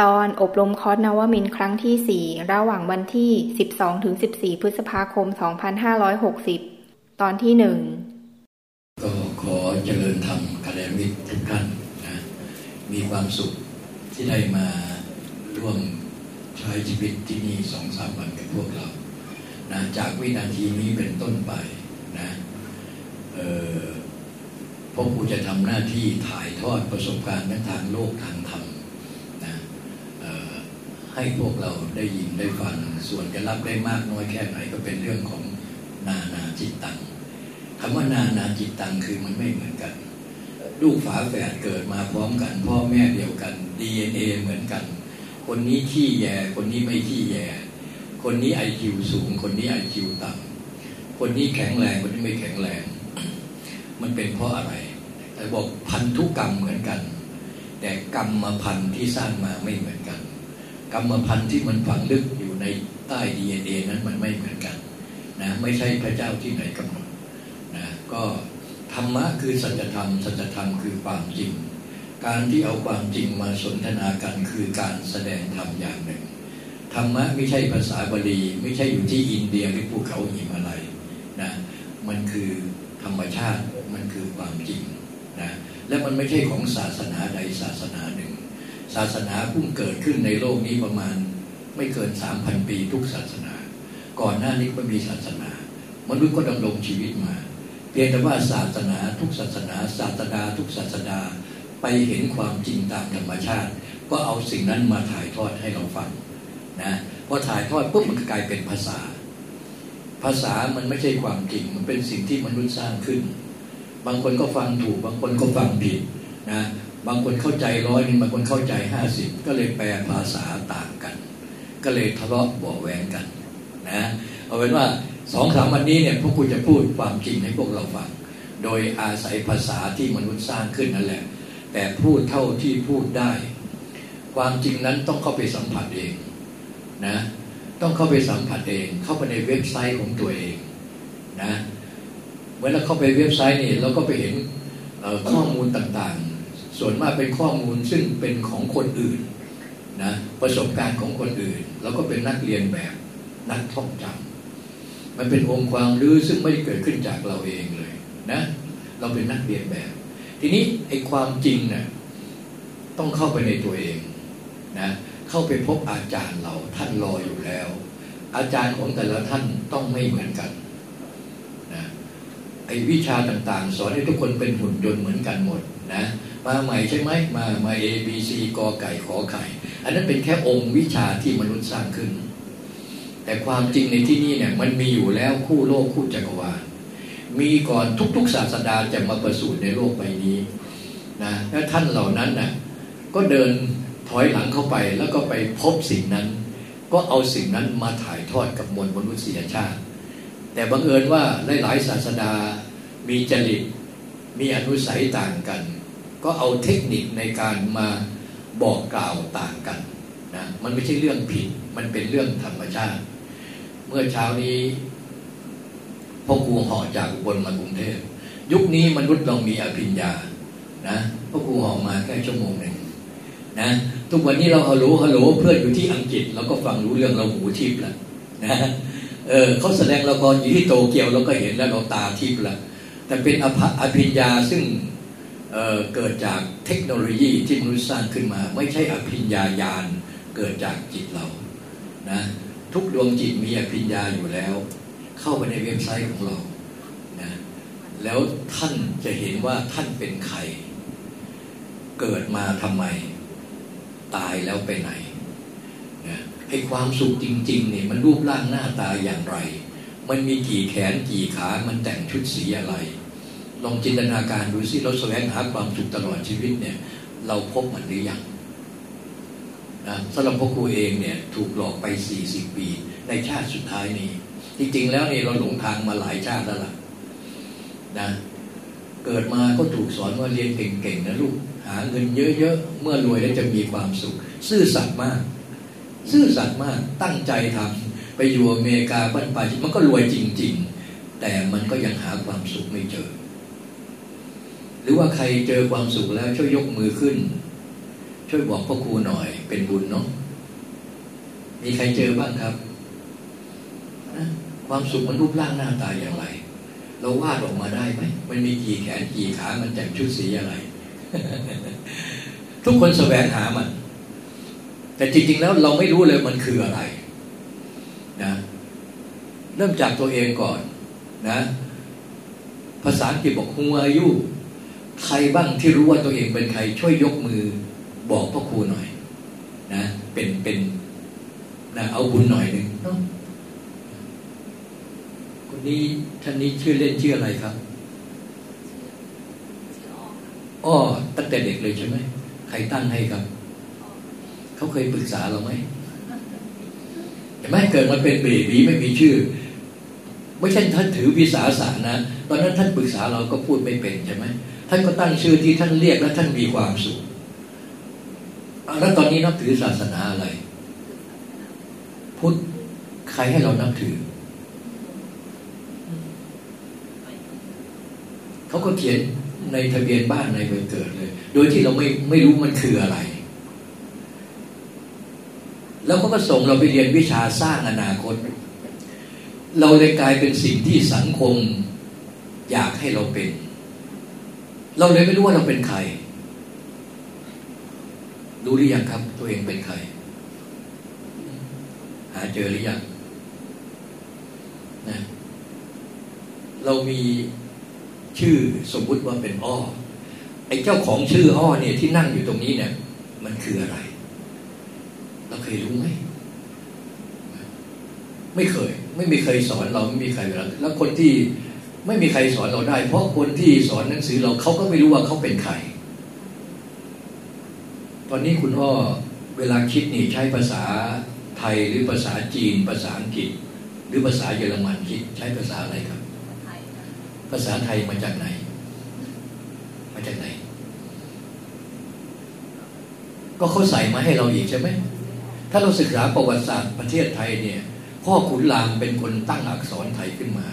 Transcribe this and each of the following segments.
ตอนอบรมคอร์สนวมินครั้งที่ 4 ระหว่างวันที่ 12-14 พฤษภาคม 2560 ตอนที่หนึ่งก็ขอเจริญธรรมกัลยาณมิตรทุกท่านนะมีความสุขที่ได้มาร่วมใช้ชีวิตที่นี่สองสามวันกับพวกเรานะจากวินาทีนี้เป็นต้นไปนะพวกกูจะทำหน้าที่ถ่ายทอดประสบการณ์ทั้งทางโลกทางธรรม ให้พวกเราได้ยินได้ฟัง ส่วนจะรับได้มากน้อยแค่ไหนก็เป็นเรื่องของนานาจิตตังคำว่านานาจิตตังคือมันไม่เหมือนกัน ลูกฝาแฝดเกิดมาพร้อมกัน พ่อแม่เดียวกัน DNA เหมือนกัน คนนี้ขี้แย่คนนี้ไม่ขี้แย่ คนนี้ไอคิวสูง คนนี้ไอคิวต่ำคนนี้แข็งแรงคนนี้ไม่แข็งแรง มันเป็นเพราะอะไรแต่บอกพันธุกรรมเหมือนกัน แต่กรรมมาพันที่สร้างมาไม่เหมือนกัน กรรมพันธุ์ที่มันฝังลึกอยู่ในใต้ดีเอนั้นมันไม่เหมือนกันนะไม่ใช่พระเจ้าที่ไหนกำหนดนะก็ธรรมะคือสัจธรรมสัจธรรมคือความจริง การที่เอาความจริงมาสนทนากันคือการแสดงธรรมอย่างหนึ่งธรรมะไม่ใช่ภาษาบาลีไม่ใช่อยู่ที่อินเดียหรือภูเขาหิมาลัยนะมันคือธรรมชาติมันคือความจริงนะและมันไม่ใช่ของศาสนาใดศาสนาหนึ่ง ศาสนาเพิ่งเกิดขึ้นในโลกนี้ประมาณไม่เกินสามพันปีทุกศาสนา ก่อนหน้านี้ก็มีศาสนามนุษย์ก็ดำรงชีวิตมา เพียงแต่ว่าศาสนาทุกศาสนา ศาสนาทุกศาสนาไปเห็นความจริงตามธรรมชาติ ก็เอาสิ่งนั้นมาถ่ายทอดให้เราฟังนะพอถ่ายทอดปุ๊บมันก็กลายเป็นภาษา ภาษามันไม่ใช่ความจริง มันเป็นสิ่งที่มนุษย์สร้างขึ้น บางคนก็ฟังถูก บางคนก็ฟังผิดนะ บางคนเข้าใจร้อยนึงบางคนเข้าใจห้าสิบก็เลยแปลภาษาต่างกัน ก็เลยทะเลาะบ่แหวงกันนะเอาเป็นว่าสองสามวันนี้เนี่ยพวกคุณจะพูดความจริงให้พวกเราฟัง โดยอาศัยภาษาที่มนุษย์สร้างขึ้นนั่นแหละ แต่พูดเท่าที่พูดได้ ความจริงนั้นต้องเข้าไปสัมผัสเองนะต้องเข้าไปสัมผัสเอง เข้าไปในเว็บไซต์ของตัวเองนะเมื่อเราเข้าไปเว็บไซต์นี่เราก็ไปเห็นข้อมูลต่าง ส่วนมากเป็นข้อมูลซึ่งเป็นของคนอื่นนะประสบการณ์ของคนอื่น แล้วก็เป็นนักเรียนแบบนักท่องจำมันเป็นองค์ความรู้ซึ่งไม่เกิดขึ้นจากเราเองเลยนะเราเป็นนักเรียนแบบ ทีนี้ไอ้ความจริงเนะ่ยต้องเข้าไปในตัวเองนะเข้าไปพบอาจารย์เราท่านรออยู่แล้ว อาจารย์ของแต่ละท่านต้องไม่เหมือนกันนะไอ้วิชาต่างๆ สอนให้ทุกคนเป็นหุ่นยนต์เหมือนกันหมดนะ มาใหม่ใช่ไหมมามา A B C กอไก่ขอไข่ อันนั้นเป็นแค่องค์วิชาที่มนุษย์สร้างขึ้น แต่ความจริงในที่นี้เนี่ยมันมีอยู่แล้วคู่โลกคู่จักรวาลมีก่อนทุกๆศาสดาจะมาประสูติในโลกใบนี้นะแล้วท่านเหล่านั้นนะ่ะก็เดินถอยหลังเข้าไปแล้วก็ไปพบสิ่งนั้น ก็เอาสิ่งนั้นมาถ่ายทอดกับมวลมนุษยชาติ แต่บังเอิญว่าหลายๆศาสดามีจริตมีอนุสัยต่างกัน ก็เอาเทคนิคในการมาบอกกล่าวต่างกันนะมันไม่ใช่เรื่องผิด มันเป็นเรื่องธรรมชาติ เมื่อเช้านี้พ่อครูห่อจากอุบลมากรุงเทพยุคนี้มนุษย์เรามีอภิญญานะพ่อครูห่อมาแค่ชั่วโมงหนึ่งนะทุกวันนี้เราฮัลโหลฮัลโหลเพื่อนอยู่ที่อังกฤษเราก็ฟังรู้เรื่องเราหูทิพย์แล้วนะเออเขาแสดงละครอยู่ที่โตเกียวเราก็เห็นแล้วเราตาทิพย์แล้วแต่เป็นอภิญญาซึ่ง เเกิดจากเทคโนโลยีที่มนุษย์สร้างขึ้นมา ไม่ใช่อภิญญาญาณเกิดจากจิตเรานะทุกดวงจิตมีอภิญญาอยู่แล้ว เข้าไปในเว็บไซต์ของเรานะแล้วท่านจะเห็นว่าท่านเป็นใคร เกิดมาทำไม ตายแล้วไปไหนนะให้ความสุขจริงๆเนี่ยมันรูปร่างหน้าตาอย่างไร มันมีกี่แขนกี่ขา มันแต่งชุดสีอะไร ลองจินตนาการดูสิเราแสวงหาความสุขตลอดชีวิตเนี่ย เราพบมันหรือยังนะสำหรับพ่อครูเองเนี่ยถูกหลอกไปสี่สิบปี ในชาติสุดท้ายนี้ จริงๆ แล้วเนี่ยเราหลงทางมาหลายชาติแล้วล่ะนะเกิดมาก็ถูกสอนว่าเรียนเก่งๆนะลูกหาเงินเยอะๆ เมื่อรวยแล้วจะมีความสุข ซื่อสัตย์มาก ซื่อสัตย์มากตั้งใจทำไปอยู่อเมริกาบ้านปลายมันก็รวยจริง ๆ แต่มันก็ยังหาความสุขไม่เจอ รือว่าใครเจอความสุขแล้วช่วยยกมือขึ้น ช่วยบอกพ่อครูหน่อย เป็นบุญเนาะมีใครเจอบ้างครับความสุขมันรูปร่างหน้าตาอย่างไร เราวาดออกมาได้ไหมมันมีกี่แขนกี่ขามันแต่งชุดสีอะไร ทุกคนแสวงหามัน แต่จริง ๆ แล้วเราไม่รู้เลยมันคืออะไรนะเริ่มจากตัวเองก่อนนะ ภาษาอังกฤษบอกฮูอายุ ใครบ้างที่รู้ว่าตัวเองเป็นใคร ช่วยยกมือบอกพ่อครูหน่อย นะเป็นเป็นนะเอาบุญหน่อยหนึ่งคนนี้ท่านนี้ชื่อเล่นชื่ออะไรครับอ้อตั้งแต่เด็กเลยใช่ไหมใครตั้งให้ครับ เขาเคยปรึกษาเราไหมเห็นไหมเกิดมาเป็นเบบีไม่มีชื่อ ไม่ใช่ท่านถือวิสาสะนะ ตอนนั้นท่านปรึกษาเราก็พูดไม่เป็นใช่ไหม ท่านก็ตั้งชื่อที่ท่านเรียกและท่านมีความสุขแล้วตอนนี้นับถือศาสนาอะไร พุทธใครให้เรานับถือ เขาก็เขียนในทะเบียนบ้านในใบเกิดเลย โดยที่เราไม่ไม่รู้มันคืออะไร แล้วเขาก็ส่งเราไปเรียนวิชาสร้างอนาคต เราเลยกลายเป็นสิ่งที่สังคม อยากให้เราเป็น เราเลยไม่รู้ว่าเราเป็นใคร รู้หรือยังครับ ตัวเองเป็นใคร หาเจอหรือยังนะเรามีชื่อสมมุติว่าเป็นอ้อไอ้เจ้าของชื่ออ้อเนี่ยที่นั่งอยู่ตรงนี้เนี่ย มันคืออะไร เราเคยรู้ไหมไม่เคย ไม่มีใครสอนเราไม่มีใครเวลาแล้วคนที่ ไม่มีใครสอนเราได้ เพราะคนที่สอนหนังสือเราเขาก็ไม่รู้ว่าเขาเป็นใคร ตอนนี้คุณพ่อเวลาคิดนี่ใช้ภาษาไทยหรือภาษาจีน ภาษาอังกฤษ หรือภาษาเยอรมันคิดใช้ภาษาอะไรครับ ภาษาไทยมาจากไหน มาจากไหน ก็เขาใส่มาให้เราอีกใช่ไหมถ้าเราศึกษาประวัติศาสตร์ประเทศไทยเนี่ยพ่อขุนรามเป็นคนตั้งอักษรไทยขึ้นมา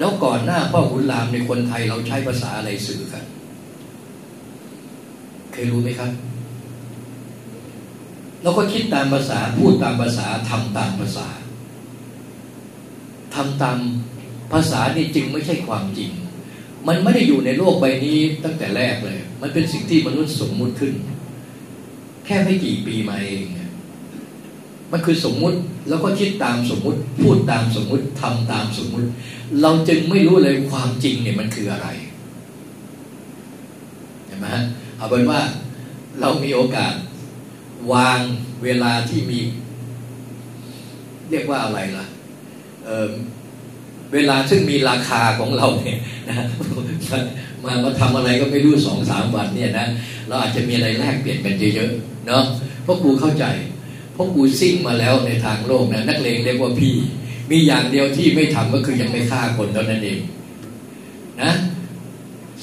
แล้วก่อนหน้าพ่อขุนรามในคนไทยเราใช้ภาษาอะไรสื่อกัน เคยรู้ไหมครับ เราก็คิดตามภาษาพูดตามภาษาทำตามภาษาทำตามภาษานี่จริงไม่ใช่ความจริง มันไม่ได้อยู่ในโลกใบนี้ตั้งแต่แรกเลย มันเป็นสิ่งที่มนุษย์สมมุติขึ้น แค่ไม่กี่ปีมาเอง มันคือสมมุติแล้วก็คิดตามสมมุติ พูดตามสมมุติทำตามสมมุติ เราจึงไม่รู้เลยความจริงเนี่ยมันคืออะไรเห็นไหมฮะเอาเป็นว่าเรามีโอกาส วางเวลาที่มี เรียกว่าอะไรล่ะเเวลาซึ่งมีราคาของเราเนี่ยนะมามาทำอะไรก็ไม่รู้สองสามวันเนี่ยนะเราอาจจะมีอะไรแลกเปลี่ยนกันเยอะๆเนาะเพราะกูเข้าใจ ราะกูซิ่งมาแล้วในทางโลกนะนักเลงเรียกว่าพี่ มีอย่างเดียวที่ไม่ทำก็คือยังไม่ฆ่าคนเท่านั้นเองนะ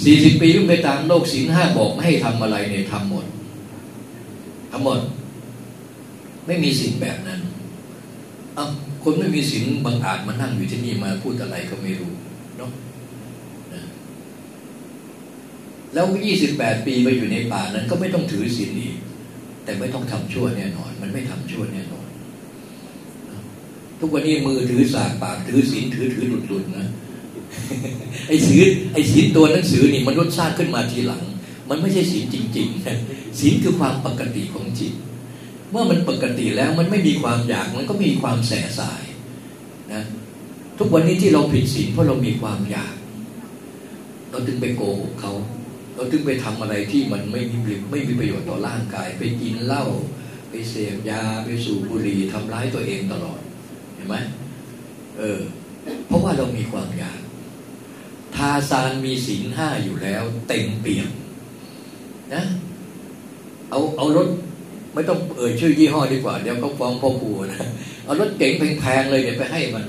สี่สิบปียุ่งไปตามโลกสินห้าบอกไม่ให้ทำอะไรเนี่ยทำหมดทั้งหมด ไม่มีศีลแบบนั้นเอาคนไม่มีศีลบางอาจมานั่งอยู่ที่นี่มาพูดอะไรก็ไม่รู้เนาะแล้วยี่สิบแปดปีไปอยู่ในป่านั้นก็ไม่ต้องถือศีลอีก แต่ไม่ต้องทำชั่วแน่นอน มันไม่ทำชั่วแน่นอน ทุกวันนี้มือถือสากปากถือศีลถือถือหลุดหลุดนะไอ้ศีลไอ้ศีลตัวหนังสือนี่มันรสชาติขึ้นมาทีหลัง มันไม่ใช่ศีลจริงๆศีลคือความปกติของจิต เมื่อมันปกติแล้วมันไม่มีความอยากมันก็มีความแสสายนะทุกวันนี้ที่เราผิดศีลเพราะเรามีความอยาก เราถึงไปโกหกเขา เราถึงไปทำอะไรที่มันไม่มีไม่มีประโยชน์ต่อร่างกาย ไปกินเหล้าไปเสพยาไปสูบบุหรี่ทำร้ายตัวเองตลอดเห็นไหมเออ เพราะว่าเรามีความอยากทาซานมีศีลห้าอยู่แล้ว เต็มเปี่ยมนะเอาเอารถไม่ต้องเอ่ยชื่อยี่ห้อดีกว่า เดี๋ยวเขาฟ้องพ่อครูนะเอารถเก๋งแพงๆเลยเนี่ยไปให้มัน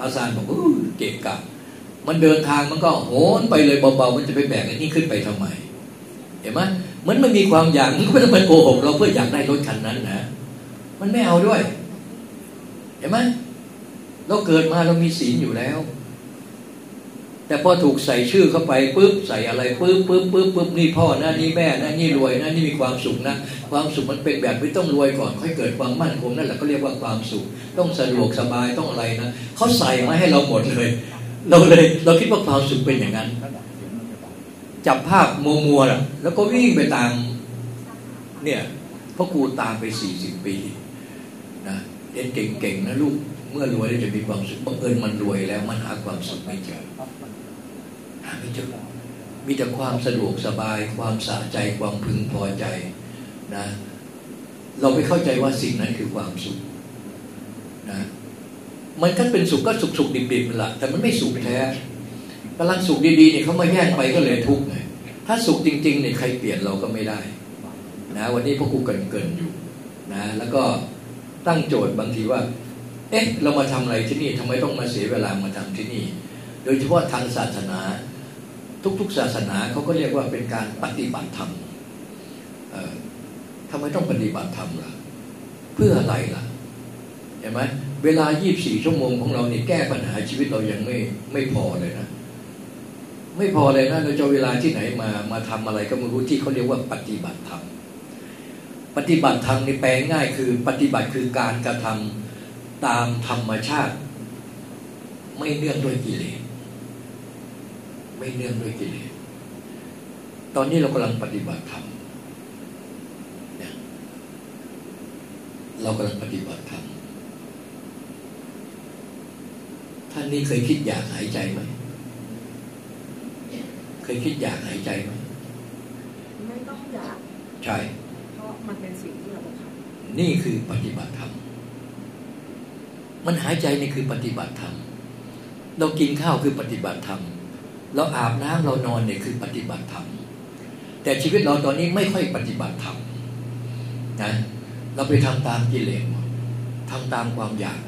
อาซานบอกอู้เก๋กับ มันเดินทางมันก็โหนไปเลยเบาๆมันจะไปแบกไอ้นี่ขึ้นไปทำไม เห็นไหมมันมันมีความอยากมันก็มันโกหกเราเพื่ออยากได้รถคันนั้นนะมันไม่เอาด้วย เห็นไหมเราเกิดมาเรามีศีลอยู่แล้ว แต่พอถูกใส่ชื่อเข้าไปปุ๊บใส่อะไรปุ๊บปุ๊บปุ๊บปุ๊บนี่พ่อนะนี่แม่นะนี่รวยนะนี่มีความสุขนะความสุขมันเป็นแบบไม่ต้องรวยก่อน ค่อยเกิดความมั่นคงนั่นแหละก็เรียกว่าความสุข ต้องสะดวกสบายต้องอะไรนะเขาใส่มาให้เราหมดเลย เราเลย เราคิดว่าความสุขเป็นอย่างนั้น จับภาพมัวมัวแล้วแล้วก็วิ่งไปตาม เนี่ยพ่อครูตามไปสี่สิบปีนะเรียนเก่งๆนะลูก เมื่อรวยแล้วจะมีความสุขบังเอิญมันรวยแล้วมันหาความสุขไม่เจอหาไม่เจอมีแต่ความสะดวกสบาย ความสะใจความพึงพอใจนะ เราไปเข้าใจว่าสิ่งนั้นคือความสุขนะ มันก็เป็นสุขก็สุขสุขดิบๆนั่นละแต่มันไม่สุขแท้กำลังสุขดีๆเนี่ยเขามาแย่งไปก็เลยทุกข์ไงถ้าสุขจริงๆเนี่ยใครเปลี่ยนเราก็ไม่ได้นะวันนี้พ่อครูเกินๆอยู่นะแล้วก็ตั้งโจทย์บางทีว่า เอ๊ะ เรามาทำอะไรที่นี่ทำไมต้องมาเสียเวลามาทำที่นี่ โดยเฉพาะทางศาสนา ทุกๆศาสนาเขาก็เรียกว่าเป็นการปฏิบัติธรรมทำไมต้องปฏิบัติธรรมล่ะ เพื่ออะไรล่ะเห็นไหม เวลา 24 ชั่วโมงของเราเนี่ยแก้ปัญหาชีวิตเรายังไม่ไม่พอเลยนะ ไม่พอเลยนะเราจะเวลาที่ไหนมามาทำอะไรก็ไม่รู้ที่เขาเรียกว่าปฏิบัติธรรมปฏิบัติธรรมในแปลง่ายคือปฏิบัติคือการกระทำตามธรรมชาติ ไม่เนื่องด้วยกิเลสไม่เนื่องด้วยกิเลสตอนนี้เรากำลังปฏิบัติธรรมเนี่ยเรากำลังปฏิบัติธรรม ท่านนี้เคยคิดอยากหายใจไหม เคยคิดอยากหายใจไหม ไม่ต้องอยาก ใช่ เพราะมันเป็นสิ่งที่เราต้องทนี่คือปฏิบัติธรรม มันหายใจนี่คือปฏิบัติธรรม เรากินข้าวคือปฏิบัติธรรม เราอาบน้ำเรานอนเนี่ยคือปฏิบัติธรรม แต่ชีวิตเราตอนนี้ไม่ค่อยปฏิบัติธรรมนะ เราไปทำตามกิเลสหมดทำตามความอยากห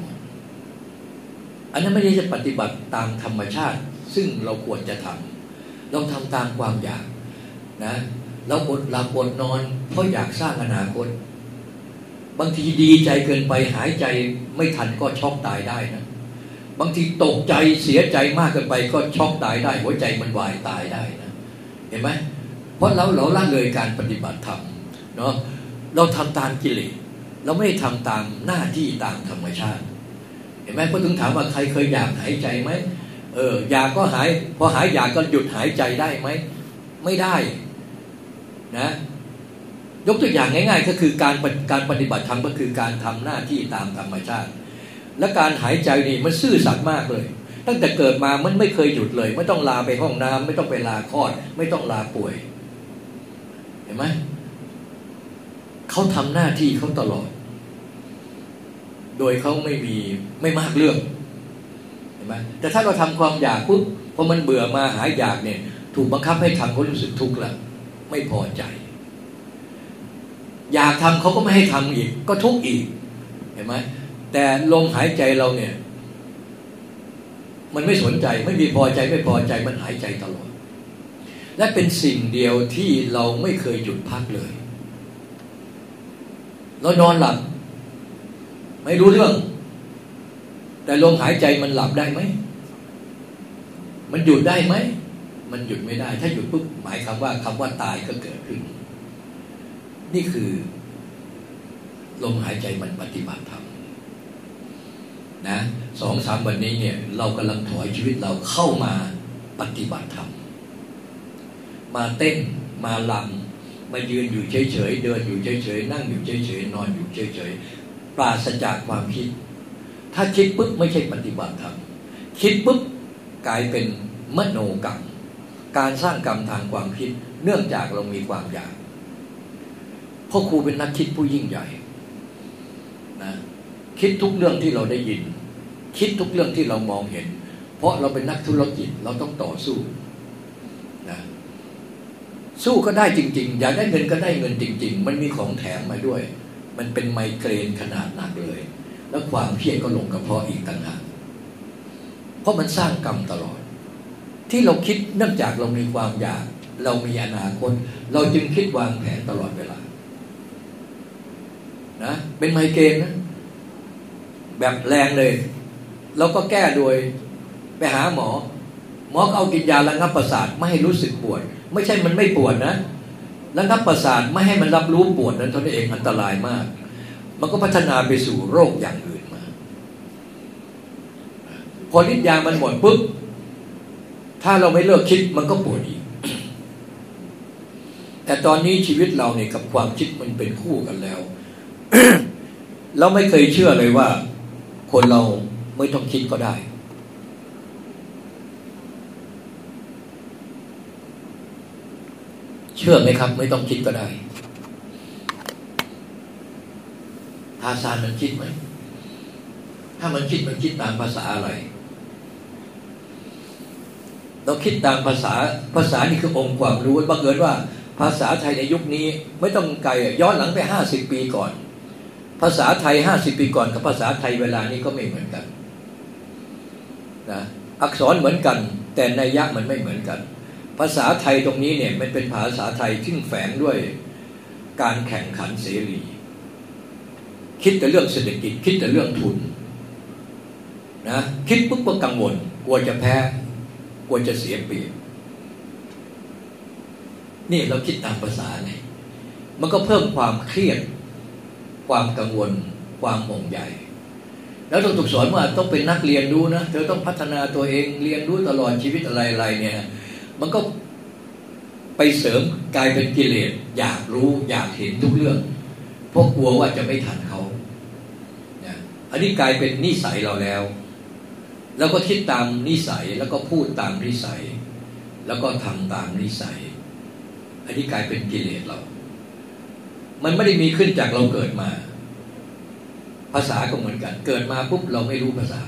มด อันนั้นไม่ได้จะปฏิบัติตามธรรมชาติ ซึ่งเราควรจะทำเราทำตามความอยากนะเราอดหลับอดนอน เพราะอยากสร้างอนาคต บางทีดีใจเกินไปหายใจไม่ทันก็ช็อกตายได้นะบางทีตกใจเสียใจมากเกินไปก็ช็อกตายได้ หัวใจมันวายตายได้นะเห็นไหมเพราะเราเราละเลยการปฏิบัติธรรมเนาะเราทำตามกิเลสเราไม่ได้ทำตามหน้าที่ตามธรรมชาติ ห็นไหมพอถึงถามว่าใครเคยอยากหายใจไหมเอออยากก็หาย พอหายอยากก็หยุดหายใจได้ไหมไม่ได้นะยกตัวอย่างง่าย ๆ ก็คือการการปฏิบัติธรรมก็คือการทำหน้าที่ตามธรรมชาติ และการหายใจนี่มันซื่อสัตย์มากเลย ตั้งแต่เกิดมามันไม่เคยหยุดเลย ไม่ต้องลาไปห้องน้ำไม่ต้องไปลาคลอด ไม่ต้องลาป่วย เห็นไหมเขาทำหน้าที่เขาตลอด โดยเขาไม่มีไม่มากเรื่องเห็นไหมแต่ถ้าเราทำความอยากปุ๊บพอมันเบื่อมาหายอยากเนี่ย ถูกบังคับให้ทำเขารู้สึกทุกข์ล้วไม่พอใจ อยากทำเขาก็ไม่ให้ทำอีก ก็ทุกข์อีกเห็นไหมแต่ลมหายใจเราเนี่ย มันไม่สนใจไม่มีพอใจไม่พอใจมันหายใจตลอด และเป็นสิ่งเดียวที่เราไม่เคยหยุดพักเลยเรานอนหลับ ไม่รู้เรื่อง แต่ลมหายใจมันหลับได้ไหม มันหยุดได้ไหม มันหยุดไม่ได้ ถ้าหยุดปุ๊บหมายคำว่าคำว่าตายก็เกิดขึ้น นี่คือ ลมหายใจมันปฏิบัติธรรมนะสองสามวันนี้เนี่ย เรากำลังถอยชีวิตเราเข้ามาปฏิบัติธรรมมาเต้นมาลำมายืนอยู่เฉยๆเดินอยู่เฉยๆนั่งอยู่เฉยๆนอนอยู่เฉยๆ ปราศจากความคิด ถ้าคิดปุ๊บไม่ใช่ปฏิบัติธรรมคิดปุ๊บกลายเป็นมโนกรรม การสร้างกรรมทางความคิด เนื่องจากเรามีความอยากพ่อครูเป็นนักคิดผู้ยิ่งใหญ่นะคิดทุกเรื่องที่เราได้ยิน คิดทุกเรื่องที่เรามองเห็น เพราะเราเป็นนักธุรกิจเราต้องต่อสู้นะสู้ก็ได้จริง ๆ อยากได้เงินก็ได้เงินจริง ๆ มันมีของแถมมาด้วย มันเป็นไมเกรนขนาดหนักเลย แล้วความเครียดก็ลงกระเพาะอีกต่างหากเพราะมันสร้างกรรมตลอด ที่เราคิดเนื่องจากเรามีความอยาก เรามีอนาคต เราจึงคิดวางแผนตลอดเวลานะเป็นไมเกรนนะแบบแรงเลย เราก็แก้โดยไปหาหมอ หมอเอากินยาระงับประสาทไม่ให้รู้สึกปวด ไม่ใช่มันไม่ปวดนะ ระงับประสาทไม่ให้มันรับรู้ปวดนั้นตนเองอันตรายมาก มันก็พัฒนาไปสู่โรคอย่างอื่นมา พอฤทธิ์ยามันหมดปุ๊บถ้าเราไม่เลิกคิดมันก็ปวดอีก แต่ตอนนี้ชีวิตเราเนี่ยกับความคิดมันเป็นคู่กันแล้ว เราไม่เคยเชื่อเลยว่า คนเราไม่ต้องคิดก็ได้ เชื่อไหมครับ ไม่ต้องคิดก็ได้ทาซานมันคิดไหม ถ้ามันคิดมันคิดตามภาษาอะไร เราคิดตามภาษาภาษานี่คือองค์ความรู้บังเอิญว่า ภาษาไทยในยุคนี้ ไม่ต้องไกลย้อนหลังไปห้าสิบปีก่อน ภาษาไทยห้าสิบปีก่อน กับภาษาไทยเวลานี้ก็ไม่เหมือนกันนะอักษรเหมือนกัน แต่ในยะมันไม่เหมือนกัน ภาษาไทยตรงนี้เนี่ยมันเป็นภาษาไทยที่แฝงด้วยการแข่งขันเสรี คิดแต่เรื่องเศรษฐกิจ คิดแต่เรื่องทุนนะคิดปุ๊บก็กังวลกลัวจะแพ้กลัวจะเสียเปรียบนี่เราคิดตามภาษาไงมันก็เพิ่มความเครียด ความกังวล ความห่วงใยแล้วต้องถูกสอนว่าต้องเป็นนักเรียนรู้นะ เธอต้องพัฒนาตัวเองเรียนรู้ตลอดชีวิตอะไรๆเนี่ย มันก็ไปเสริมกลายเป็นกิเลสอยากรู้อยากเห็นทุกเรื่อง เพราะกลัวว่าจะไม่ทันเขาเนี่ยอันนี้กลายเป็นนิสัยเราแล้ว แล้วก็คิดตามนิสัยแล้วก็พูดตามนิสัย แล้วก็ทำตามนิสัย อันนี้กลายเป็นกิเลสเรา มันไม่ได้มีขึ้นจากเราเกิดมา ภาษาก็เหมือนกัน เกิดมาปุ๊บเราไม่รู้ภาษา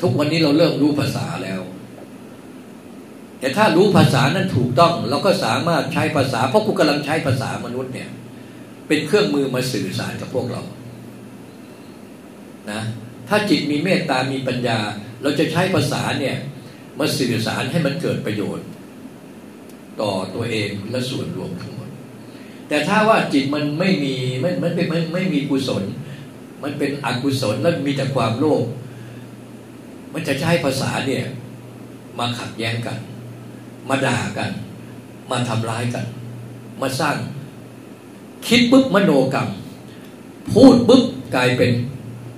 ทุกวันนี้เราเริ่มรู้ภาษาแล้ว แต่ถ้ารู้ภาษานั้นถูกต้อง เราก็สามารถใช้ภาษา เพราะกูกำลังใช้ภาษามนุษย์เนี่ย เป็นเครื่องมือมาสื่อสารกับพวกเรา นะ ถ้าจิตมีเมตตามีปัญญา เราจะใช้ภาษาเนี่ยมาสื่อสารให้มันเกิดประโยชน์ ต่อตัวเองและส่วนรวมทั้งหมด แต่ถ้าว่าจิตมันไม่มีมันมันเป็นมันไม่มีกุศล มันเป็นอกุศลแล้วมีแต่ความโลภ มันจะใช้ภาษาเนี่ย มาขัดแย้งกัน มาด่ากัน มาทำร้ายกัน มาสร้าง คิดปุ๊บมโนกรรม พูดปุ๊บกลายเป็น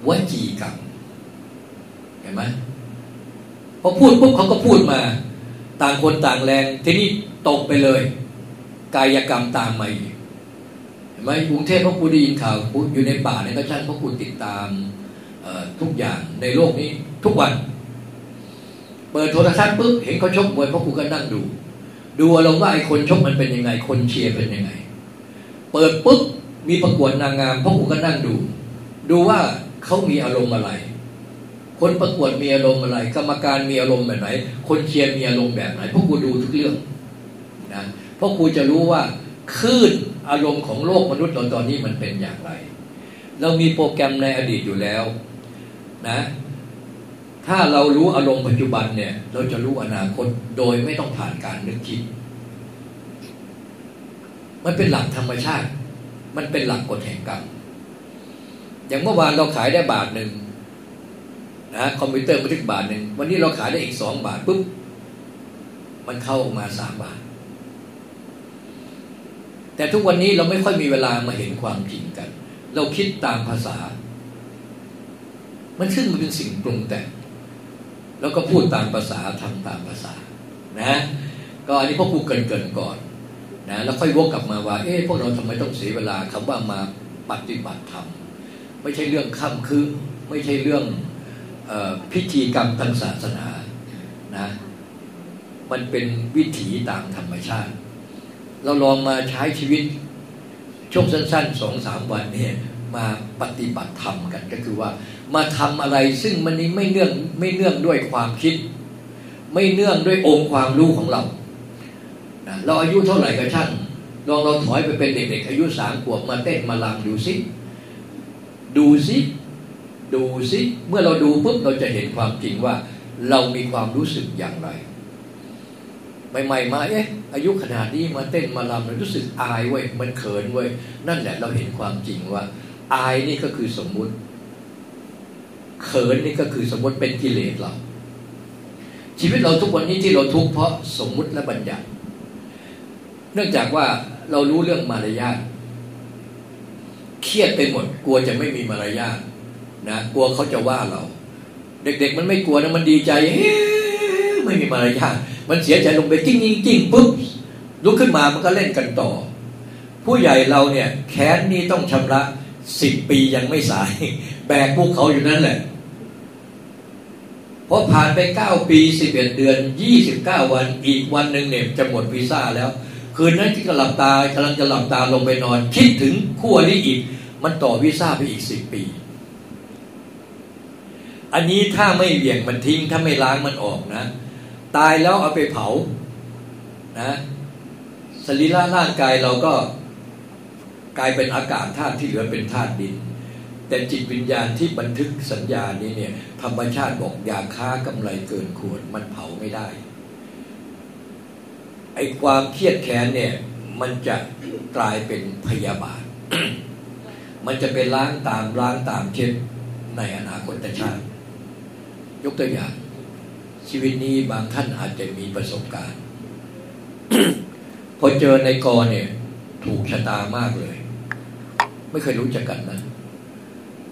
วจีกรรมเห็นไหมพอพูดปุ๊บเขาก็พูดมา ต่างคนต่างแรงทีนี้ตกไปเลย กายกรรมตามมาอีกเห็นไหมกรุงเทพพระกูได้ยินข่าวอยู่ในป่าเนี่ยก็ช่างพระกูติดตาม ทุกอย่างในโลกนี้ทุกวัน เปิดโทรทัศน์ปุ๊บเห็นเขาชกมวยพระกูก็นั่งดู ดูอารมณ์ว่าไอ้คนชกมันเป็นยังไง คนเชียร์เป็นยังไง เปิดปุ๊บมีประกวดนางงามพระกูก็นั่งดู ดูว่าเขามีอารมณ์อะไร คนประกวดมีอารมณ์อะไร กรรมการมีอารมณ์แบบไหน คนเชียร์มีอารมณ์แบบไหนพวกกูดูทุกเรื่องนะเพราะกูจะรู้ว่าคลื่นอารมณ์ของโลกมนุษย์เราตอนนี้มันเป็นอย่างไร เรามีโปรแกรมในอดีตอยู่แล้ว นะ ถ้าเรารู้อารมณ์ปัจจุบันเนี่ย เราจะรู้อนาคตโดยไม่ต้องผ่านการนึกคิด มันเป็นหลักธรรมชาติ มันเป็นหลักกฎแห่งกรรมอย่างเมื่อวานเราขายได้บาทหนึ่งนะคอมพิวเตอร์บันทึกบาทหนึ่งวันนี้เราขายได้อีกสองบาทปุ๊บมันเข้ามาสามบาท แต่ทุกวันนี้เราไม่ค่อยมีเวลามาเห็นความจริงกัน เราคิดตามภาษา มันขึ้นมาเป็นสิ่งปรุงแต่ง แล้วก็พูดตามภาษาทำตามภาษา นะ ก็อันนี้พวกกูเกินเกินก่อนนะแล้วค่อยวกกลับมาว่า เอ๊ะพวกเราทำไมต้องเสียเวลาคำว่ามาปฏิบัติธรรมไม่ใช่เรื่องค่ำคือไม่ใช่เรื่องอพิธีกรรมทางศาสนานะมันเป็นวิถีตามธรรมชาติ เราลองมาใช้ชีวิตช่วงสั้นๆสองสามวันเนี่ย มาปฏิบัติธรรมกันก็คือว่า มาทำอะไรซึ่งมันนี้ไม่เนื่องไม่เนื่องด้วยความคิด ไม่เนื่องด้วยองค์ความรู้ของเราเราอายุเท่าไหร่ก็ช่างลองเราถอยไปเป็นเด็กๆอายุสามขวบมาเต้นมาลำดูสิดูสิดูสิเมื่อเราดูปุ๊บเราจะเห็นความจริงว่า เรามีความรู้สึกอย่างไรใหม่ๆมาเอ๊ะอายุขนาดนี้มาเต้นมาลำเรารู้สึกอายเว้ยมันเขินเว้ยนั่นแหละเราเห็นความจริงว่า อายนี่ก็คือสมมุติ เขินนี่ก็คือสมมติเป็นกิเลสเรา ชีวิตเราทุกวันนี้ที่เราทุกข์เพราะสมมุติและบัญญัติ เนื่องจากว่าเรารู้เรื่องมารยาทเครียดไปหมด กลัวจะไม่มีมารยาทนะกลัวเขาจะว่าเรา เด็ก ๆ มันไม่กลัวนะมันดีใจไม่มีมารยามันเสียใจลงไปกิ้งกิ้งกิ้งปุ๊บลุกขึ้นมามันก็เล่นกันต่อ ผู้ใหญ่เราเนี่ยแค้นนี้ต้องชำระ สิบปียังไม่สาย แบกพวกเขาอยู่นั่นแหละพอผ่านไปเก้าปีสิบเอ็ดเดือนยี่สิบเก้าวันอีกวันหนึ่งเนี่ยจะหมดวีซ่าแล้ว คืนนั้นที่กำลังตากำลังจะหลับตาลงไปนอน คิดถึงขั้วนี้อีก มันต่อวีซ่าไปอีกสิบปี อันนี้ถ้าไม่เบี่ยงมันทิ้งถ้าไม่ล้างมันออกนะ ตายแล้วเอาไปเผานะสรีระร่างกายเราก็ กลายเป็นอากาศธาตุที่เหลือเป็นธาตุดิน แต่จิตวิญญาณที่บันทึกสัญญานี้เนี่ยธรรมชาติบอกอย่าค้ากำไรเกินควรมันเผาไม่ได้ไอ้ความเครียดแค้นเนี่ยมันจะกลายเป็นพยาบาท มันจะไปล้างตามล้างตามเช่นในอนาคตชาติ ยกตัวอย่าง ชีวิตนี้บางท่านอาจจะมีประสบการณ์ พอเจอในกอเนี่ย ถูกชะตามากเลย ไม่เคยรู้จักกันนะ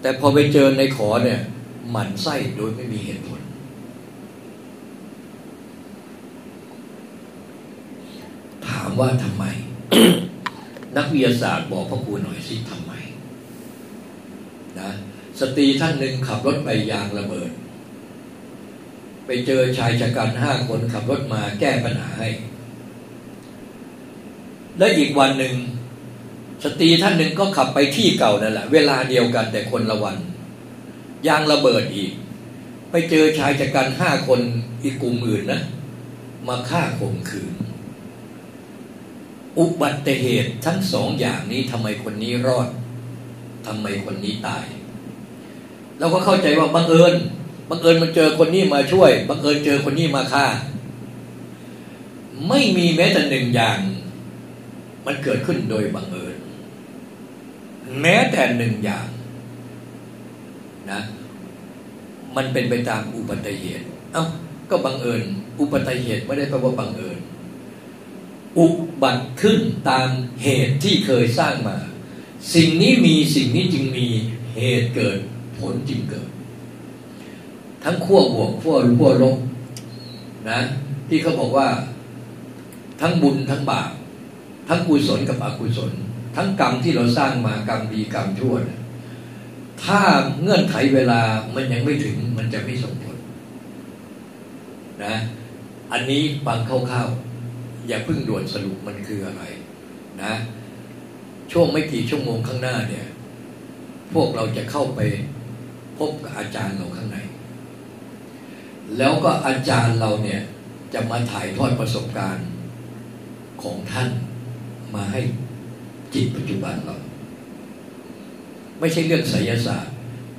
แต่พอไปเจอในขอเนี่ยหมั่นไส้โดยไม่มีเหตุผล ถามว่าทำไม นักวิทยาศาสตร์บอกพ่อครูหน่อยสิทำไมนะสตรีท่านหนึ่งขับรถไปยางระเบิด ไปเจอชายชะกันห้าคนขับรถมาแก้ปัญหาให้ และอีกวันหนึ่ง สตรีท่านหนึ่งก็ขับไปที่เก่านั่นแหละ เวลาเดียวกันแต่คนละวัน ยางระเบิดอีก ไปเจอชายชะกันห้าคนอีกกลุ่มอื่นนะ มาฆ่าข่มขืน อุบัติเหตุทั้งสองอย่างนี้ทำไมคนนี้รอดทำไมคนนี้ตาย เราก็เข้าใจว่าบังเอิญบังเอิญมันเจอคนนี้มาช่วยบังเอิญเจอคนนี้มาฆ่า ไม่มีแม้แต่หนึ่งอย่าง มันเกิดขึ้นโดยบังเอิญ แม้แต่หนึ่งอย่างนะมันเป็นไปตามอุบัติเหตุ เอ้าก็บังเอิญ อุบัติเหตุไม่ได้แปลว่าบังเอิญ อุบัติขึ้นตามเหตุที่เคยสร้างมา สิ่งนี้มีสิ่งนี้จึงมีเหตุเกิด ผลจึงเกิด ทั้งขั้วบวกขั้วขั้วลบนะ ที่เขาบอกว่า ทั้งบุญทั้งบาป ทั้งกุศลกับอกุศล ทั้งกรรมที่เราสร้างมากรรมดีกรรมชั่วนะถ้าเงื่อนไขเวลามันยังไม่ถึงมันจะไม่ส่งผลนะอันนี้ฟังคร่าวๆอย่าเพิ่งด่วนสรุปมันคืออะไรนะช่วงไม่กี่ชั่วโมงข้างหน้าเนี่ย พวกเราจะเข้าไปพบกับอาจารย์เราข้างใน แล้วก็อาจารย์เราเนี่ยจะมาถ่ายทอดประสบการณ์ของท่าน มาให้จิตปัจจุบันเรา ไม่ใช่เรื่องไสยศาสตร์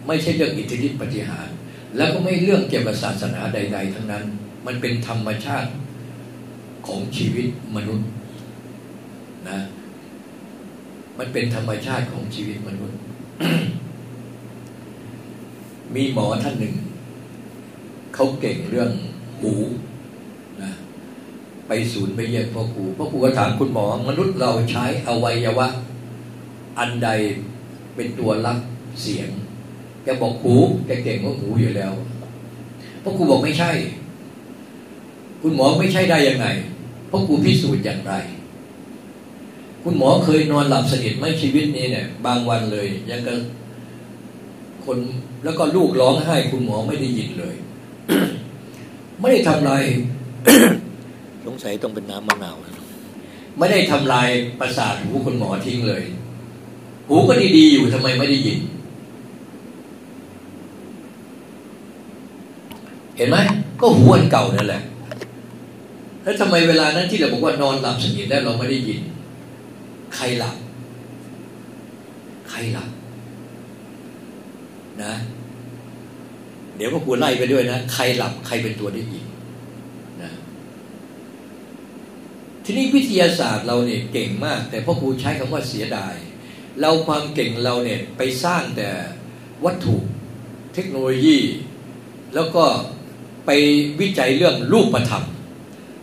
ไม่ใช่เรื่องอิทธิฤทธิปฏิหาร แล้วก็ไม่เรื่องเกี่ยวกับศาสนาใด ๆ ทั้งนั้น มันเป็นธรรมชาติของชีวิตมนุษย์นะมันเป็นธรรมชาติของชีวิตมนุษย์ มีหมอท่านหนึ่ง เขาเก่งเรื่องหู ไปศูนย์ไปเยี่ยมพ่อครูพ่อครูก็ถามคุณหมอ มนุษย์เราใช้อวัยวะ อันใดเป็นตัวรับเสียงแกบอกหูแกเก่งว่าหูอยู่แล้วพ่อครูบอกไม่ใช่ คุณหมอไม่ใช่ได้ยังไงพ่อครูพิสูจน์อย่างไร คุณหมอเคยนอนหลับสนิทไหมชีวิตนี้เนี่ย บางวันเลย ยังก็คนแล้วก็ลูกร้องไห้ คุณหมอไม่ได้ยินเลย ไม่ได้ทำลายส งสัยต้องเป็นน้ำมะนาวไม่ได้ทำลายประสาทหูคุณหมอทิ้งเลย หูก็ดีๆอยู่ทำไมไม่ได้ยิน เห็นไหมก็หูอันเก่านั่นแหละ แล้วทำไมเวลานั้นที่เราบอกว่านอนหลับสนิทแล้วเราไม่ได้ยิน ใครหลับ ใครหลับ นะ เดี๋ยวพ่อครูไล่ไปด้วยนะ ใครหลับ ใครเป็นตัวได้ยินนะ ทีนี้วิทยาศาสตร์เราเนี่ยเก่งมาก แต่พ่อครูใช้คำว่าเสียดาย เราความเก่งเราเนี่ยไปสร้างแต่วัตถุเทคโนโลยี แล้วก็ไปวิจัยเรื่องรูปธรรม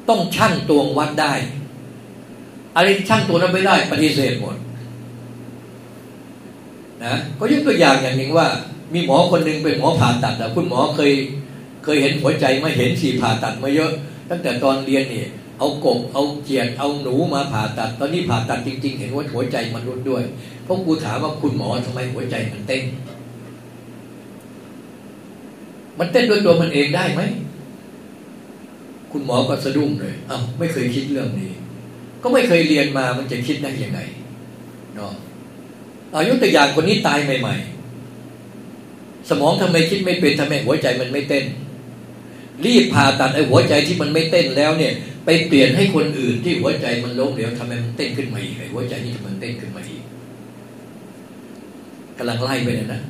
ต้องชั่งตวงวัดได้อะไรที่ชั่งตัวนั้นไม่ได้ปฏิเสธหมดนะก็ยกตัวอย่างอย่างหนึ่งว่า มีหมอคนหนึ่งเป็นหมอผ่าตัดแต่คุณหมอเคยเคยเห็นหัวใจมาเห็นสีผ่าตัดมาเยอะ ตั้งแต่ตอนเรียนนี่ เอากบเอาเจียดเอาหนูมาผ่าตัด ตอนนี้ผ่าตัดจริง ๆ เห็นว่าหัวใจมนุษย์ด้วยเพราะกูถามว่าคุณหมอทำไมหัวใจมันเต้น มันเต้นด้วยตัวมันเองได้ไหมคุณหมอก็สะดุ้งเลยอ้าวไม่เคยคิดเรื่องนี้ ก็ไม่เคยเรียนมามันจะคิดได้ยังไงเนาะอายุตัวอย่างคนนี้ตายใหม่ ๆ สมองทำไมคิดไม่เป็นทำไมหัวใจมันไม่เต้น รีบผ่าตัดไอ้หัวใจที่มันไม่เต้นแล้วเนี่ย ไปเปลี่ยนให้คนอื่นที่หัวใจมันล้มเหลวทำไมมันเต้นขึ้นมาอีกไอ้หัวใจนี่มันเต้นขึ้นมาอีกกำลังไล่ไปเลยนะ